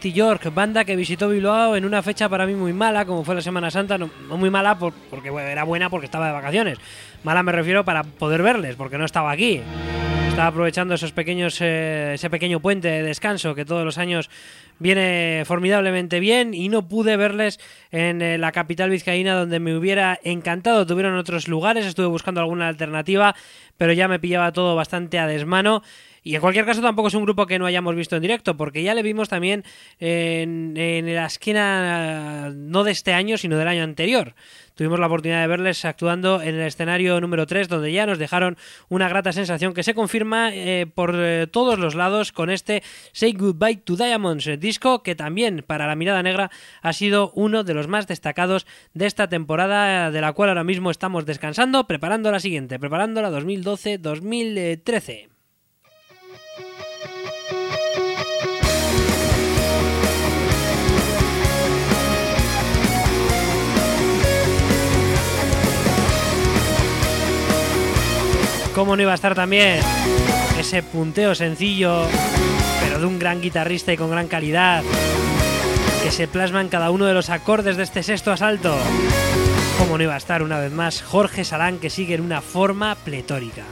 York, banda que visitó Bilbao en una fecha para mí muy mala, como fue la Semana Santa, no, no muy mala por- porque era buena porque estaba de vacaciones. Mala me refiero para poder verles, porque no estaba aquí. Estaba aprovechando esos pequeños, eh, ese pequeño puente de descanso que todos los años viene formidablemente bien y no pude verles en eh, la capital vizcaína donde me hubiera encantado. Tuvieron otros lugares, estuve buscando alguna alternativa, pero ya me pillaba todo bastante a desmano. Y en cualquier caso tampoco es un grupo que no hayamos visto en directo, porque ya le vimos también en, la esquina no de este año, sino del año anterior. Tuvimos la oportunidad de verles actuando en el escenario número 3, donde ya nos dejaron una grata sensación que se confirma eh, por eh, todos los lados con este Say Goodbye to Diamonds eh, disco, que también para la mirada negra ha sido uno de los más destacados de esta temporada, de la cual ahora mismo estamos descansando, preparando la siguiente, preparando la 2012-2013. ¿Cómo no iba a estar también ese punteo sencillo, pero de un gran guitarrista y con gran calidad, que se plasma en cada uno de los acordes de este sexto asalto? ¿Cómo no iba a estar una vez más Jorge Salán, que sigue en una forma pletórica?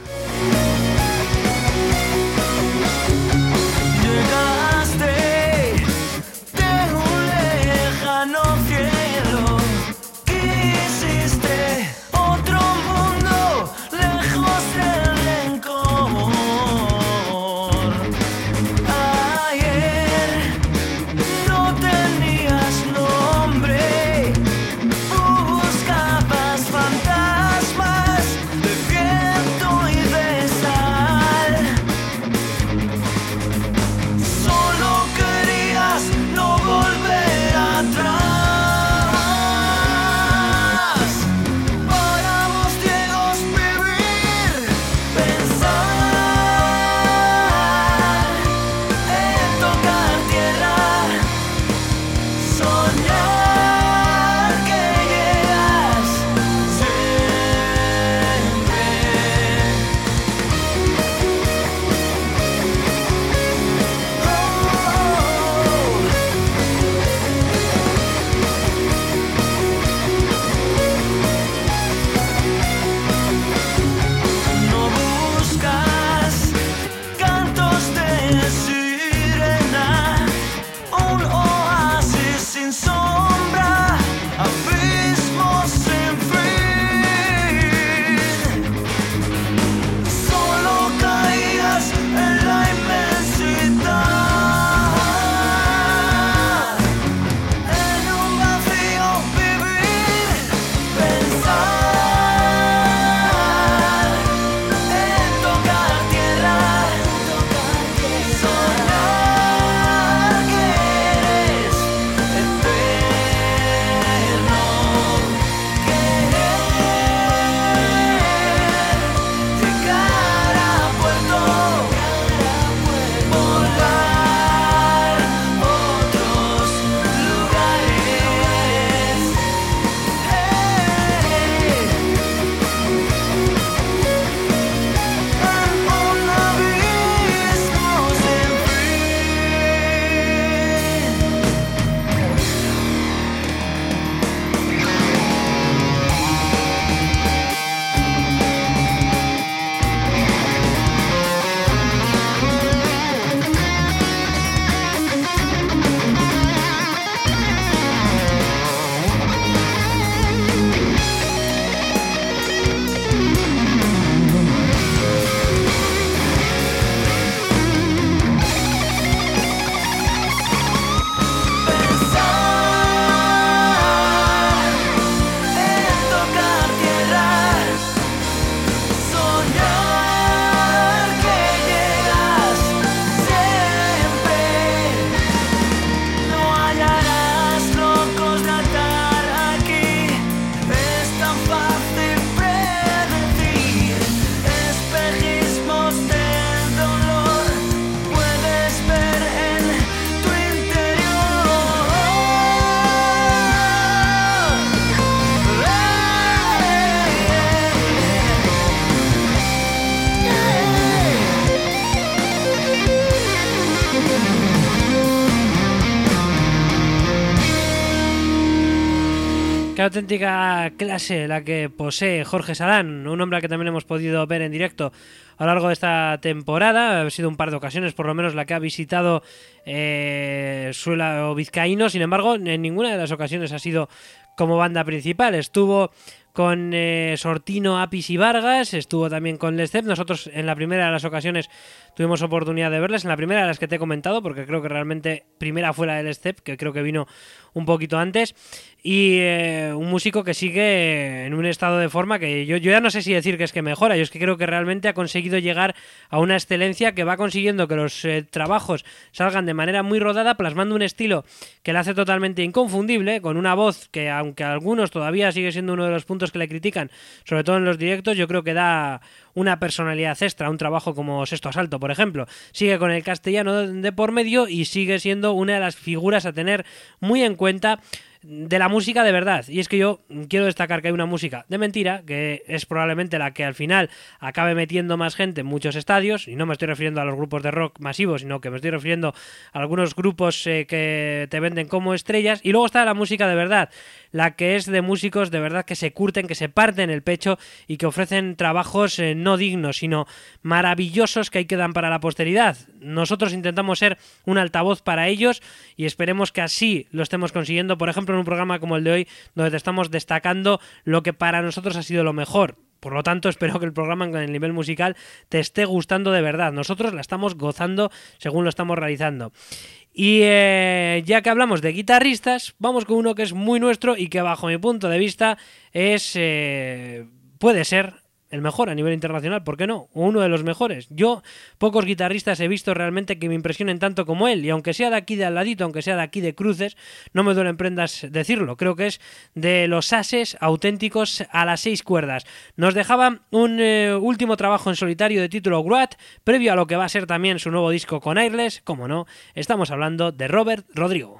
Auténtica clase la que posee Jorge Salán, un hombre que también hemos podido ver en directo a lo largo de esta temporada. Ha sido un par de ocasiones, por lo menos, la que ha visitado eh, suelo vizcaíno. Sin embargo, en ninguna de las ocasiones ha sido como banda principal. Estuvo con eh, Sortino, Apis y Vargas, estuvo también con Lestep. Nosotros en la primera de las ocasiones tuvimos oportunidad de verles, en la primera de las que te he comentado, porque creo que realmente primera fue la del Step, que creo que vino un poquito antes, y eh, un músico que sigue en un estado de forma que yo, ya no sé si decir que es que mejora, yo es que creo que realmente ha conseguido llegar a una excelencia que va consiguiendo que los eh, trabajos salgan de manera muy rodada, plasmando un estilo que le hace totalmente inconfundible, con una voz que aunque a algunos todavía sigue siendo uno de los puntos que le critican, sobre todo en los directos, yo creo que da una personalidad extra, un trabajo como Sexto Asalto, por ejemplo. Sigue con el castellano de por medio y sigue siendo una de las figuras a tener muy en cuenta de la música de verdad. Y es que yo quiero destacar que hay una música de mentira, que es probablemente la que al final acabe metiendo más gente en muchos estadios, y no me estoy refiriendo a los grupos de rock masivos, sino que me estoy refiriendo a algunos grupos eh, que te venden como estrellas. Y luego está la música de verdad, la que es de músicos de verdad que se curten, que se parten el pecho y que ofrecen trabajos eh, no dignos, sino maravillosos que ahí quedan para la posteridad. Nosotros intentamos ser un altavoz para ellos y esperemos que así lo estemos consiguiendo, por ejemplo, en un programa como el de hoy, donde te estamos destacando lo que para nosotros ha sido lo mejor. Por lo tanto, <laughs> espero que el programa en el nivel musical te esté gustando de verdad. Nosotros la estamos gozando según lo estamos realizando. Y eh, ya que hablamos de guitarristas, vamos con uno que es muy nuestro y que bajo mi punto de vista es eh, puede ser el mejor a nivel internacional, ¿por qué no? Uno de los mejores. Yo pocos guitarristas he visto realmente que me impresionen tanto como él, y aunque sea de aquí de al ladito, aunque sea de aquí de cruces, no me duelen prendas decirlo. Creo que es de los ases auténticos a las seis cuerdas. Nos dejaba un eh, último trabajo en solitario de título Gruat, previo a lo que va a ser también su nuevo disco con Airless, como no, estamos hablando de Robert Rodrigo.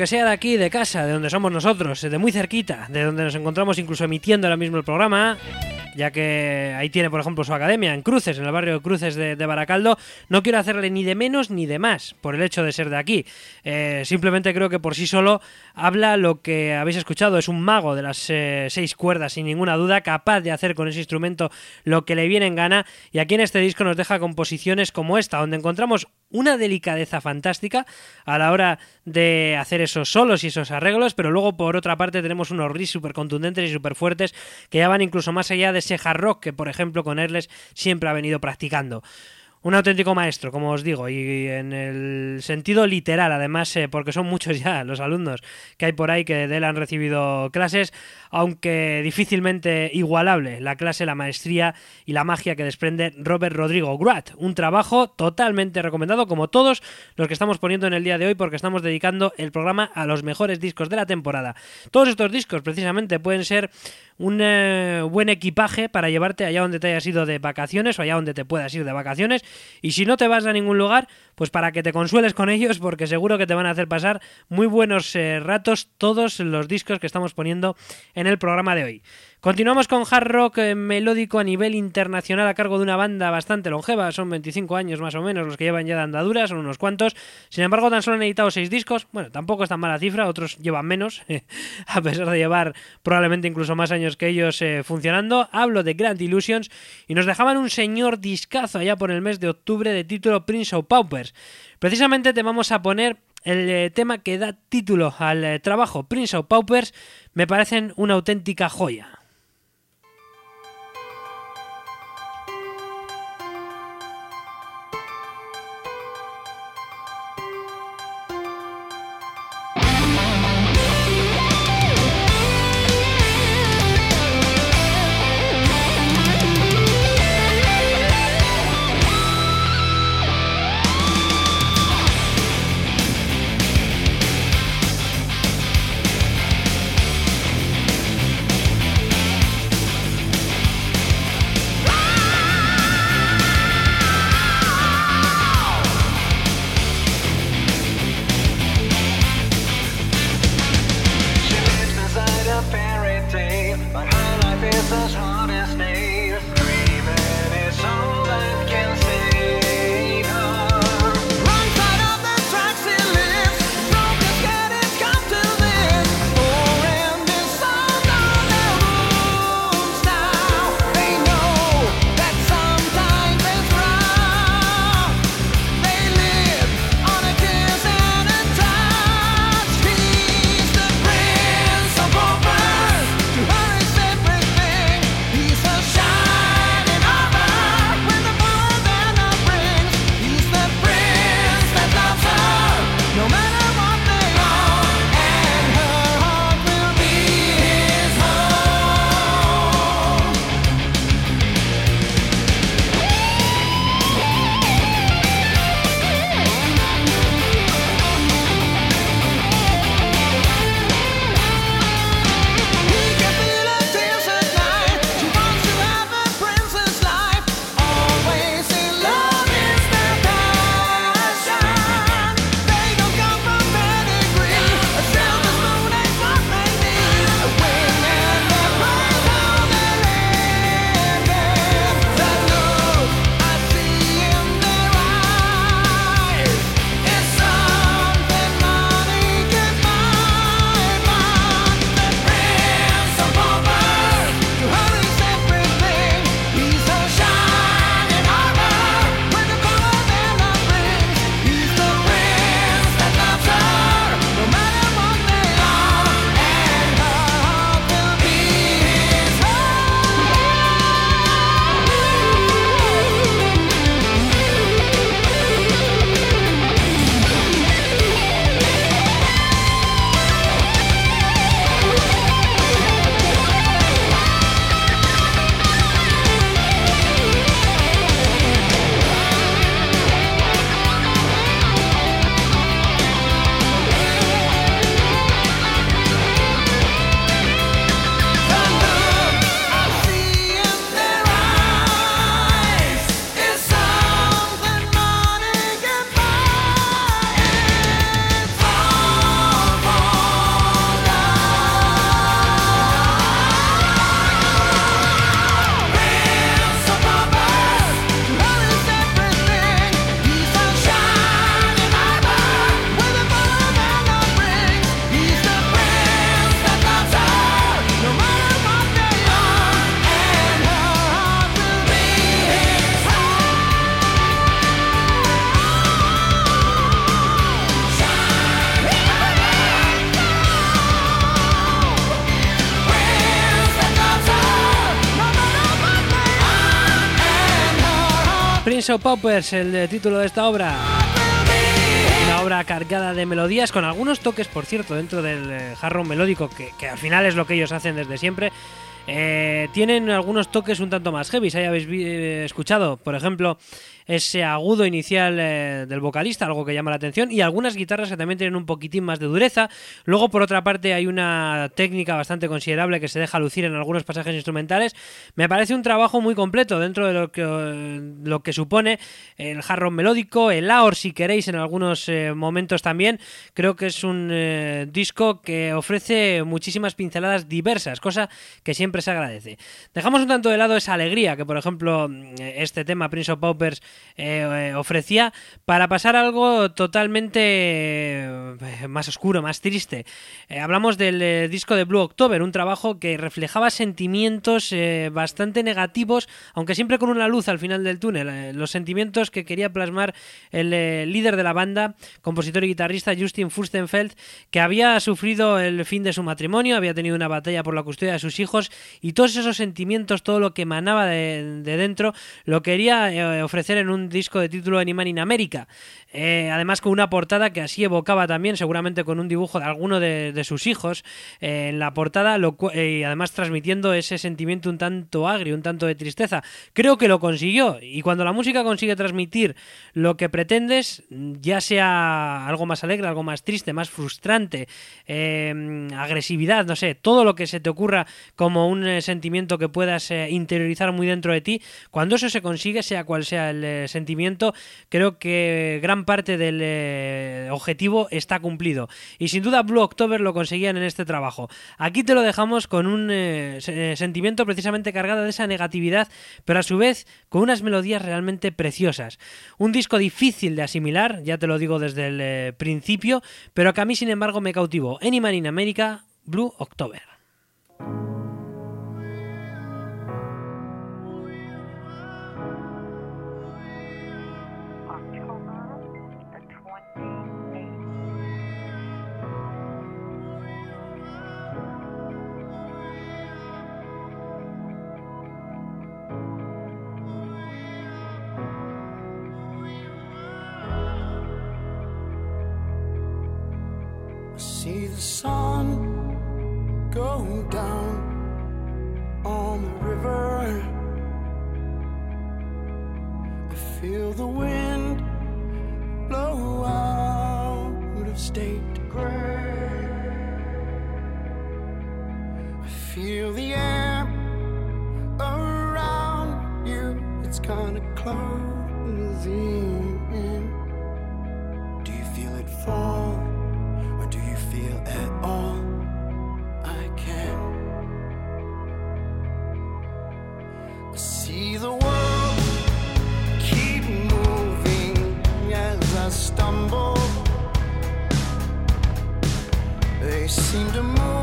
Porque sea de aquí, de casa, de donde somos nosotros, de muy cerquita, de donde nos encontramos incluso emitiendo ahora mismo el programa, ya que ahí tiene, por ejemplo, su academia en Cruces, en el barrio de Cruces de, Baracaldo, no quiero hacerle ni de menos ni de más por el hecho de ser de aquí. Eh, simplemente creo que por sí solo habla lo que habéis escuchado. Es un mago de las eh, seis cuerdas, sin ninguna duda, capaz de hacer con ese instrumento lo que le viene en gana. Y aquí en este disco nos deja composiciones como esta, donde encontramos una delicadeza fantástica a la hora de hacer esos solos y esos arreglos, pero luego por otra parte tenemos unos riffs súper contundentes y súper fuertes que ya van incluso más allá de ese hard rock que por ejemplo con Erles siempre ha venido practicando. Un auténtico maestro, como os digo, y en el sentido literal, además, eh, porque son muchos <laughs> ya los alumnos que hay por ahí que de él han recibido clases, aunque difícilmente igualable la clase, la maestría y la magia que desprende Robert Rodrigo Grat. Un trabajo totalmente recomendado, como todos los que estamos poniendo en el día de hoy, porque estamos dedicando el programa a los mejores discos de la temporada. Todos estos discos, precisamente, pueden ser un eh, buen equipaje para llevarte allá donde te hayas ido de vacaciones o allá donde te puedas ir de vacaciones. Y si no te vas a ningún lugar, pues para que te consueles con ellos, porque seguro que te van a hacer pasar muy buenos eh, ratos todos los discos que estamos poniendo en el programa de hoy. Continuamos con hard rock eh, melódico a nivel internacional a cargo de una banda bastante longeva, son 25 años más o menos los que llevan ya de andadura, son unos cuantos. Sin embargo, tan solo han editado 6 discos, bueno, tampoco es tan mala cifra, otros llevan menos, <laughs> a pesar de llevar probablemente incluso más años que ellos eh, funcionando. Hablo de Grand Illusions y nos dejaban un señor discazo allá por el mes de octubre de título Prince of Paupers. Precisamente te vamos a poner el eh, tema que da título al trabajo Prince of Paupers, me parecen una auténtica joya. Of Paupers, el título de esta obra. Una obra cargada de melodías, con algunos toques, por cierto, dentro del eh, jarro melódico, que, al final es lo que ellos hacen desde siempre. Eh, tienen algunos toques un tanto más heavy, ahí habéis eh, escuchado, por ejemplo, ese agudo inicial eh, del vocalista, algo que llama la atención, y algunas guitarras que también tienen un poquitín más de dureza. Luego, por otra parte, hay una técnica bastante considerable que se deja lucir en algunos pasajes instrumentales. Me parece un trabajo muy completo dentro de lo que, lo que supone el hard melódico, el aor, si queréis, en algunos eh, momentos también. Creo que es un eh, disco que ofrece muchísimas pinceladas diversas, cosa que siempre se agradece. Dejamos un tanto de lado esa alegría que, por ejemplo, este tema, Prince of Paupers, eh, eh, ofrecía para pasar algo totalmente eh, más oscuro, más triste. Hablamos del disco de Blue October, un trabajo que reflejaba sentimientos bastante negativos, aunque siempre con una luz al final del túnel. Los sentimientos que quería plasmar el líder de la banda, compositor y guitarrista Justin Furstenfeld, que había sufrido el fin de su matrimonio, había tenido una batalla por la custodia de sus hijos y todos esos sentimientos, todo lo que emanaba de, de dentro, lo quería ofrecer en un disco de título Animal in America. Eh, además con una portada que así evocaba también, seguramente con un dibujo de alguno de, sus hijos eh, en la portada, lo eh, y además transmitiendo ese sentimiento un tanto agrio, un tanto de tristeza. Creo que lo consiguió, y cuando la música consigue transmitir lo que pretendes, ya sea algo más alegre, algo más triste, más frustrante, eh, agresividad, no sé, todo lo que se te ocurra como un eh, sentimiento que puedas interiorizar muy dentro de ti, cuando eso se consigue, sea cual sea el eh, sentimiento, creo que gran parte del eh, objetivo está cumplido. Y sin duda Blue October lo conseguían en este trabajo. Aquí te lo dejamos con un eh, se- sentimiento precisamente cargado de esa negatividad, pero a su vez con unas melodías realmente preciosas. Un disco difícil de asimilar, ya te lo digo desde el principio, pero que a mí sin embargo me cautivó. Anyman in America, Blue. October the sun go down on the river. I feel the wind blow out of state gray. I feel the air around you, it's kinda closing in. Do you feel it fall? At all? I can. I see the world keep moving as I stumble. They seem to move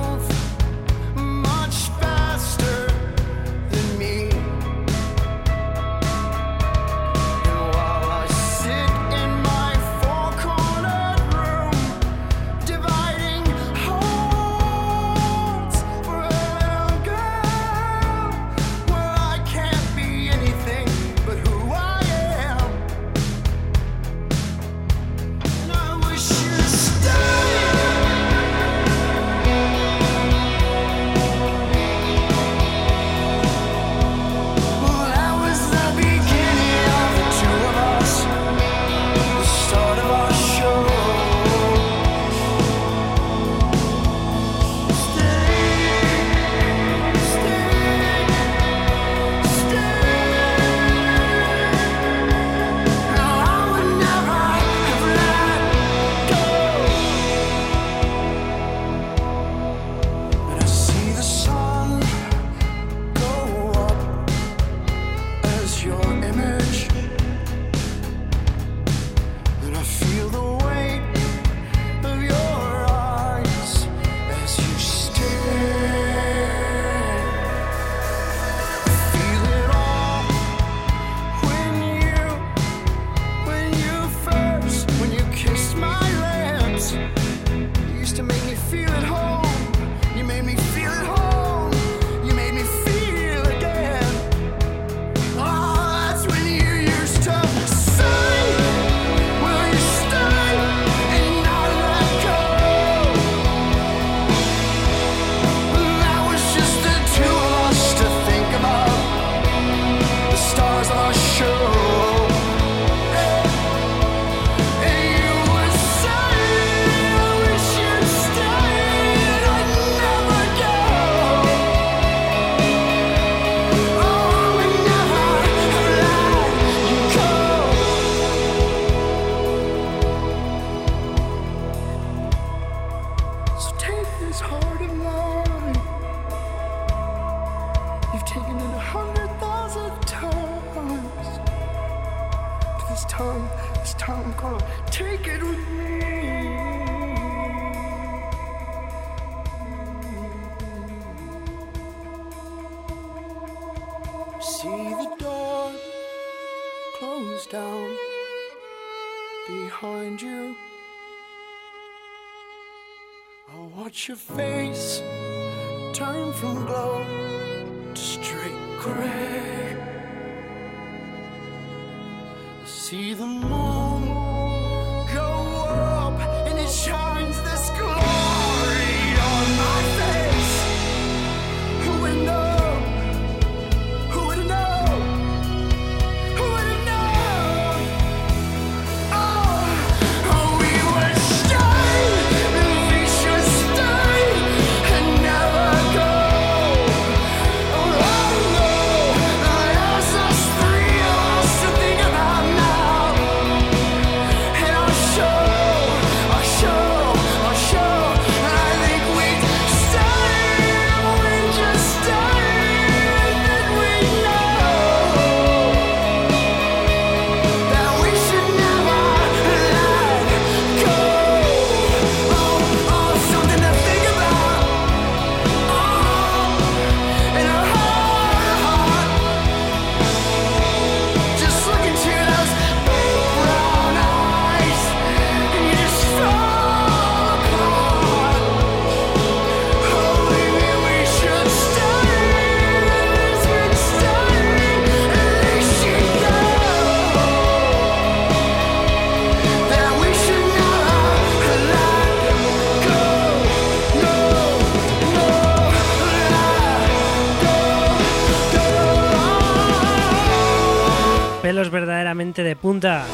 punta.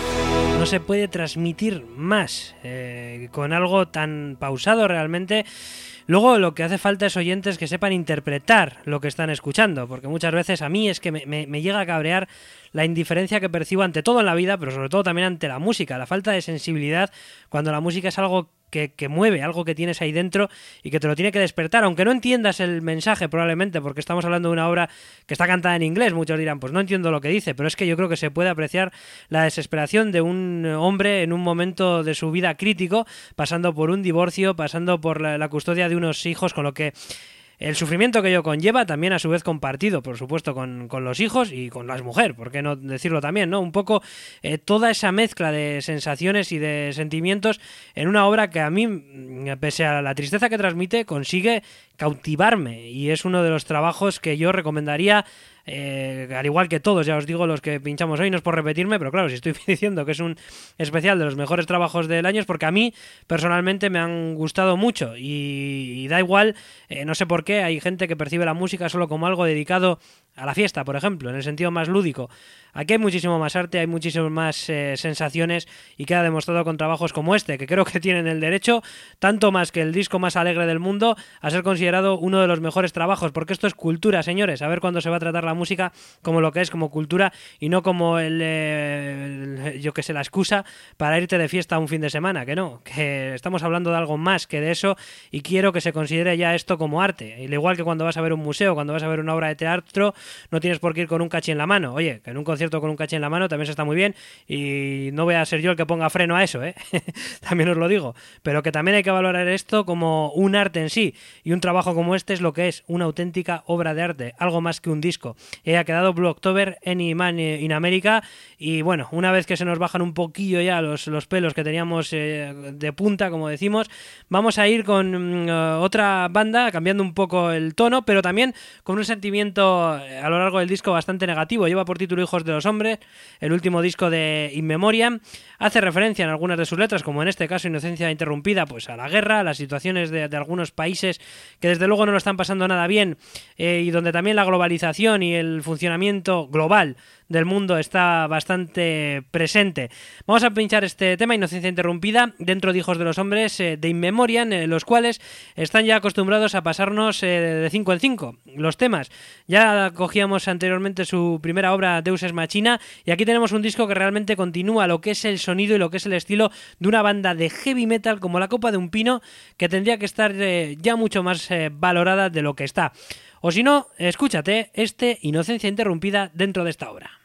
No se puede transmitir más eh, con algo tan pausado realmente. Luego lo que hace falta es oyentes que sepan interpretar lo que están escuchando, porque muchas veces a mí es que me, llega a cabrear la indiferencia que percibo ante todo en la vida, pero sobre todo también ante la música, la falta de sensibilidad cuando la música es algo que, que mueve, algo que tienes ahí dentro y que te lo tiene que despertar, aunque no entiendas el mensaje probablemente, porque estamos hablando de una obra que está cantada en inglés, muchos dirán, pues no entiendo lo que dice, pero es que yo creo que se puede apreciar la desesperación de un hombre en un momento de su vida crítico, pasando por un divorcio, pasando por la, la custodia de unos hijos, con lo que el sufrimiento que ello conlleva, también a su vez compartido, por supuesto, con, con los hijos y con las mujeres, ¿por qué no decirlo también? ¿no? Un poco eh, toda esa mezcla de sensaciones y de sentimientos en una obra que a mí, mm, pese a la tristeza que transmite, consigue cautivarme y es uno de los trabajos que yo recomendaría eh, al igual que todos, ya os digo, los que pinchamos hoy, no es por repetirme, pero claro, si estoy <laughs> diciendo que es un especial de los mejores trabajos del año es porque a mí personalmente me han gustado mucho y, y da igual, eh, no sé por qué, hay gente que percibe la música solo como algo dedicado a la fiesta, por ejemplo, en el sentido más lúdico. Aquí hay muchísimo más arte, hay muchísimas más eh, sensaciones y queda demostrado con trabajos como este, que creo que <laughs> tienen el derecho, tanto más que el disco más alegre del mundo, a ser considerado uno de los mejores trabajos, porque esto es cultura, señores, a ver cuándo se va a tratar la música como lo que es, como cultura y no como el, eh, yo que sé, la excusa para irte de fiesta un fin de semana, que no, que estamos hablando de algo más que de eso y quiero que se considere ya esto como arte, al igual que cuando vas a ver un museo, cuando vas a ver una obra de teatro, no tienes por qué ir con un caché en la mano, oye, que en un concierto con un caché en la mano también se está muy bien y no voy a ser yo el que ponga freno a eso, ¿eh? <laughs> también os lo digo, pero que también hay que valorar esto como un arte en sí y un trabajo como este es lo que es una auténtica obra de arte, algo más que un disco. Ha quedado Blue October Man in America y bueno, una vez que se nos bajan un poquillo ya los, los pelos que teníamos eh, de punta, como decimos, vamos a ir con mm, eh, otra banda, cambiando un poco el tono, pero también con un sentimiento eh, a lo largo del disco bastante negativo. Lleva por título Hijos de los Hombres, el último disco de In Memoriam. Hace referencia en algunas de sus letras, como en este caso Inocencia Interrumpida, pues a la guerra, a las situaciones de, algunos países que desde luego no lo están pasando nada bien eh, y donde también la globalización y el funcionamiento global del mundo está bastante presente. Vamos a pinchar este tema, Inocencia Interrumpida, dentro de Hijos de los Hombres eh, de In Memoriam, eh, los cuales están ya acostumbrados a pasarnos eh, de 5 en 5 los temas. Ya acogíamos anteriormente su primera obra Deus Ex Machina y aquí tenemos un disco que realmente continúa lo que es el sonido y lo que es el estilo de una banda de heavy metal como la copa de un pino que tendría que estar eh, ya mucho más valorada de lo que está. O si no, escúchate este Inocencia Interrumpida dentro de esta obra.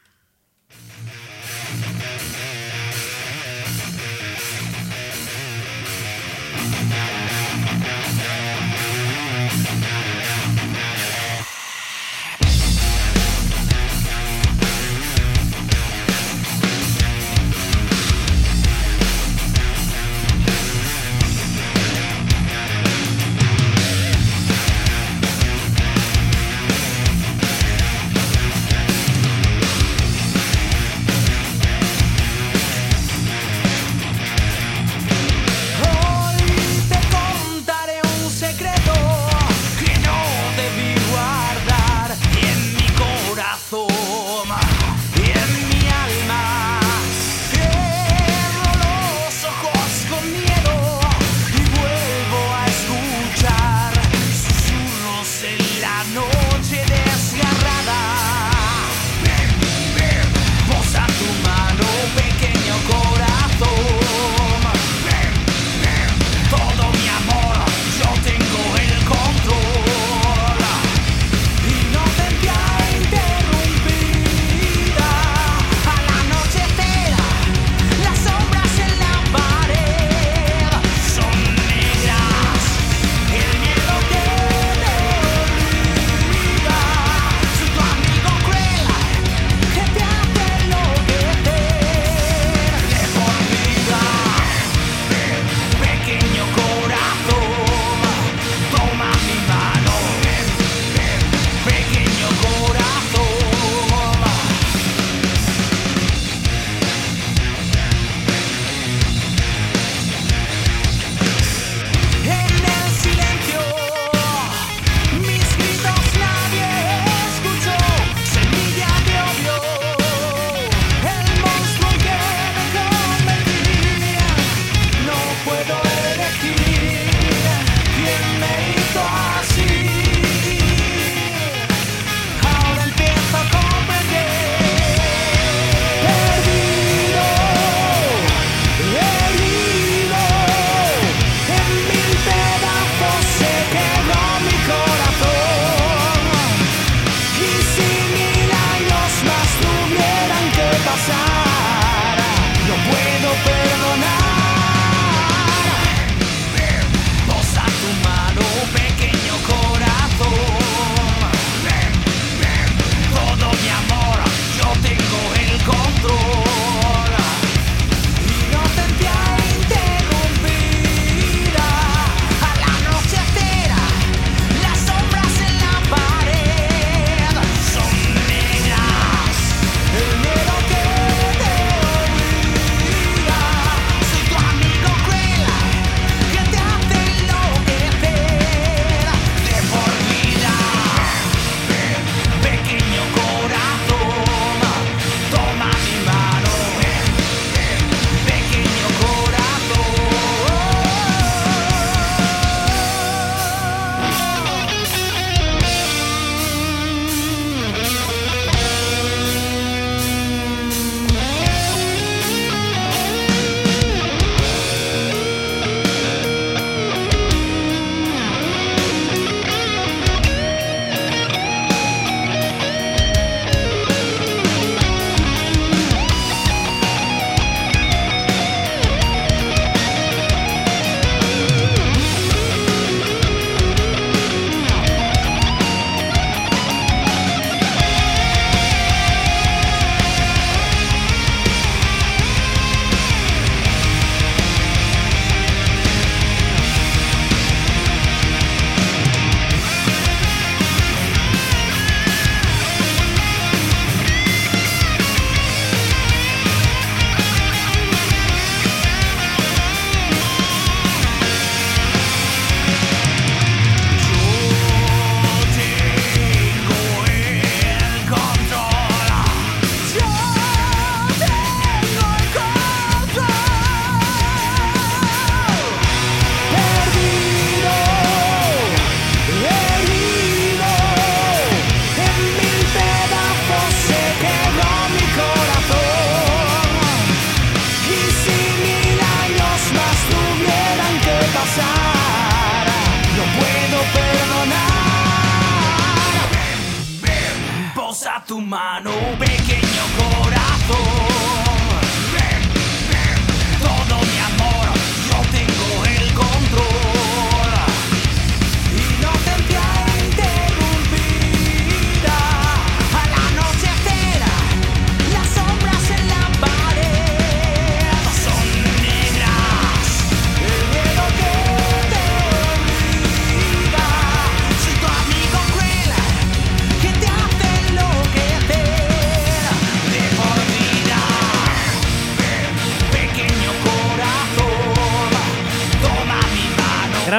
tu mano, pequeño corazón.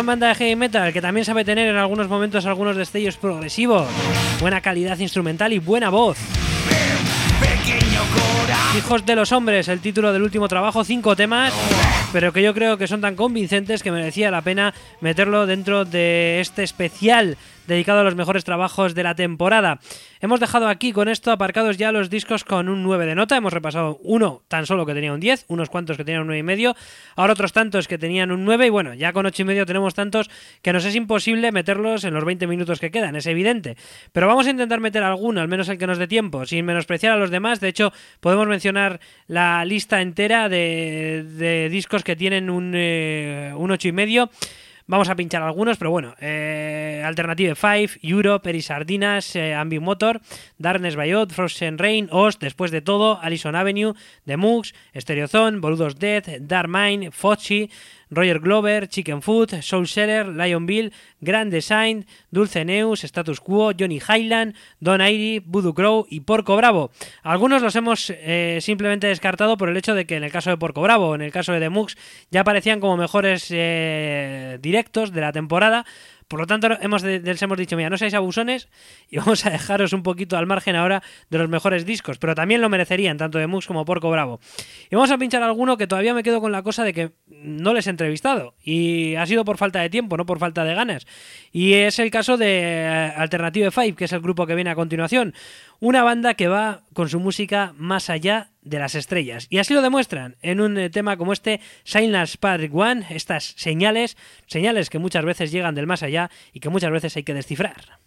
Gran banda de heavy metal que también sabe tener en algunos momentos algunos destellos progresivos, buena calidad instrumental y buena voz. Hijos de los hombres, el título del último trabajo, cinco temas, pero que yo creo que son tan convincentes que merecía la pena meterlo dentro de este especial dedicado a los mejores trabajos de la temporada. Hemos dejado aquí con esto aparcados ya los discos con un 9 de nota. Hemos repasado uno tan solo que tenía un 10, unos cuantos que tenían un 9 y medio, ahora otros tantos que tenían un 9 y bueno, ya con 8 y medio tenemos tantos que nos es imposible meterlos en los 20 minutos que quedan, es evidente. Pero vamos a intentar meter alguno, al menos el que nos dé tiempo, sin menospreciar a los demás. De hecho, podemos mencionar la lista entera de, discos que tienen un, eh, un 8 y medio. Vamos a pinchar algunos, pero bueno. Eh, Alternative 5, Europe, Eri Sardinas, eh, Ambi Motor, Darkness Bayot, Frozen Rain, Oz, Después de todo, Allison Avenue, The Mooks, Stereozone, Boludos Death, Dark Mind, Fochi, Roger Glover, Chicken Food, Soul Seller, Lion Bill, Grand Design, Dulce Neus, Status Quo, Johnny Highland, Don Airy, Voodoo Crow y Porco Bravo. Algunos los hemos eh, simplemente descartado por el hecho de que en el caso de Porco Bravo, en el caso de The Mooks, ya parecían como mejores eh, directos de la temporada. Por lo tanto, hemos les hemos dicho, mira, no seáis abusones y <laughs> vamos a dejaros un poquito al margen ahora de los mejores discos, pero también lo merecerían, tanto de Mux como Porco Bravo. Y vamos a pinchar alguno que todavía me quedo con la cosa de que no les he entrevistado y ha sido por falta de tiempo, no por falta de ganas. Y es el caso de eh, Alternative 5, que es el grupo que viene a continuación. Una banda que va con su música más allá de las estrellas. Y así lo demuestran en un eh, tema como este, Silence Part One, estas señales, señales que muchas veces llegan del más allá y que muchas veces hay que descifrar.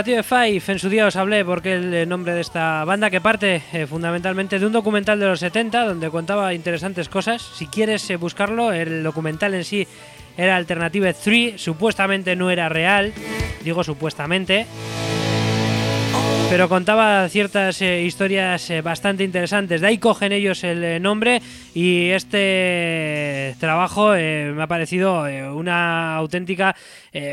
Alternative Five, en su día os hablé porque el nombre de esta banda que parte eh, fundamentalmente de un documental de los 70 donde contaba interesantes cosas. Si quieres eh, buscarlo, el documental en sí era Alternative 3, supuestamente no era real, digo supuestamente, pero contaba ciertas eh, historias eh, bastante interesantes. De ahí cogen ellos el eh, nombre y este trabajo eh, me ha parecido eh, una auténtica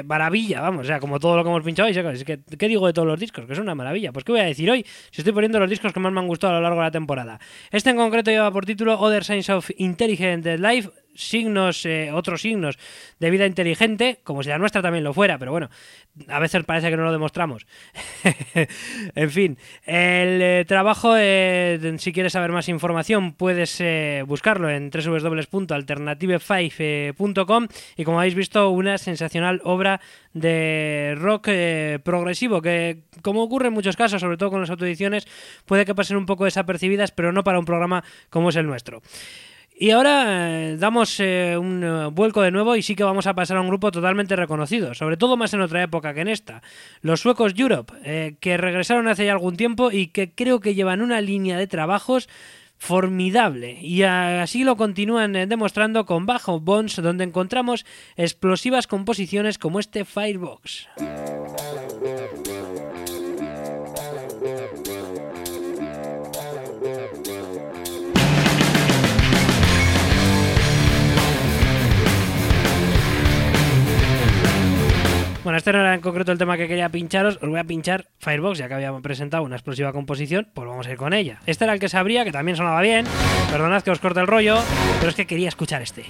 maravilla, vamos, o sea, como todo lo que hemos pinchado hoy. Es que, ¿Qué digo de todos los discos? Que es una maravilla. Pues ¿qué voy a decir hoy? Si estoy poniendo los discos que más me han gustado a lo largo de la temporada. Este en concreto lleva por título Other Signs of Intelligent Life signos, eh, otros signos de vida inteligente, como si la nuestra también lo fuera, pero bueno, a veces parece que no lo demostramos. <laughs> en fin, el eh, trabajo, eh, si quieres saber más información, puedes buscarlo en www.alternative5.com y como habéis visto, una sensacional obra de rock progresivo que, como ocurre en muchos casos, sobre todo con las autoediciones, puede que pasen un poco desapercibidas, pero no para un programa como es el nuestro. Y ahora eh, damos eh, un eh, vuelco de nuevo y sí que vamos a pasar a un grupo totalmente reconocido, sobre todo más en otra época que en esta. Los suecos Europe, que regresaron hace ya algún tiempo y que creo que llevan una línea de trabajos formidable y así lo continúan demostrando con Bajo Bones donde encontramos explosivas composiciones como este Firebox. Este no era en concreto el tema que quería pincharos. Os voy a pinchar Firebox, ya que habíamos presentado una explosiva composición, pues vamos a ir con ella. Este era el que sabría, que también sonaba bien. Perdonad que os corte el rollo, pero es que quería escuchar este.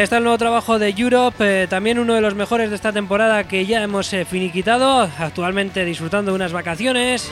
Está el nuevo trabajo de Europe, eh, también uno de los mejores de esta temporada que ya hemos eh, finiquitado, actualmente disfrutando de unas vacaciones.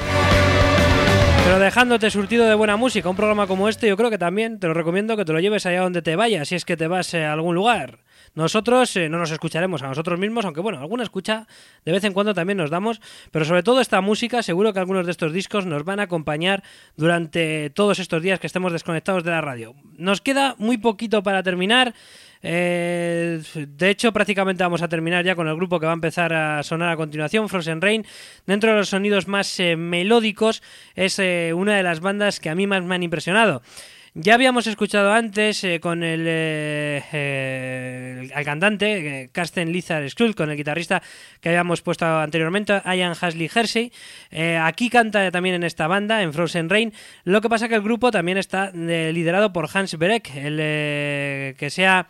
Pero dejándote surtido de buena música, un programa como este yo creo que también te lo recomiendo que te lo lleves allá donde te vayas, si es que te vas eh, a algún lugar. Nosotros no nos escucharemos a nosotros mismos, aunque bueno, alguna escucha de vez en cuando también nos damos, pero sobre todo esta música, seguro que algunos de estos discos nos van a acompañar durante todos estos días que estemos desconectados de la radio. Nos queda muy poquito para terminar. Eh, de hecho, prácticamente vamos a terminar ya con el grupo que va a empezar a sonar a continuación, Frozen Rain. Dentro de los sonidos más eh, melódicos, es eh, una de las bandas que a mí más me han impresionado. Ya habíamos escuchado antes eh, con el, eh, eh, cantante, eh, Carsten Lizard Skrull, con el guitarrista que habíamos puesto anteriormente, Ian Hasley Hersey. Aquí canta también en esta banda, en Frozen Rain. Lo que pasa que el grupo también está liderado por Hans Berek, el que sea,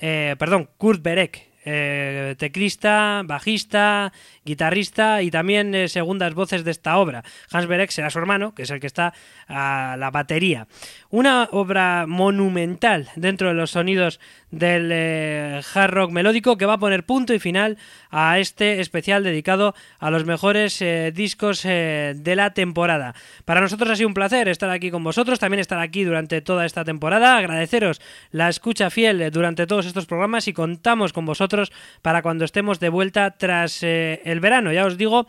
perdón, Kurt Berek, eh, teclista, bajista, guitarrista y también eh, segundas voces de esta obra. Hans Berek será su hermano, que es el que está a la batería. Una obra monumental dentro de los sonidos del eh, hard rock melódico que va a poner punto y final a este especial dedicado a los mejores eh, discos de la temporada. Para nosotros ha sido un placer estar aquí con vosotros, también estar aquí durante toda esta temporada, agradeceros la escucha fiel durante todos estos programas y contamos con vosotros para cuando estemos de vuelta tras eh, el verano. Ya os digo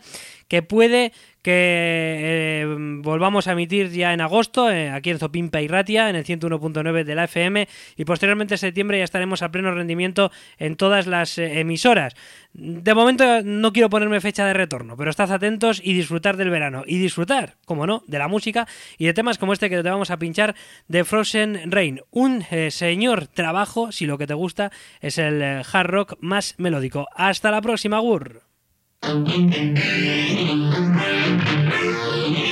que puede que eh, volvamos a emitir ya en agosto, eh, aquí en Zopimpa y Ratia, en el 101.9 de la FM, y posteriormente en septiembre ya estaremos a pleno rendimiento en todas las eh, emisoras. De momento no quiero ponerme fecha de retorno, pero estad atentos y disfrutar del verano. Y disfrutar, como no, de la música y de temas como este que te vamos a pinchar de Frozen Rain. Un señor trabajo, si lo que te gusta es el hard rock más melódico. Hasta la próxima, Gur. Thank you.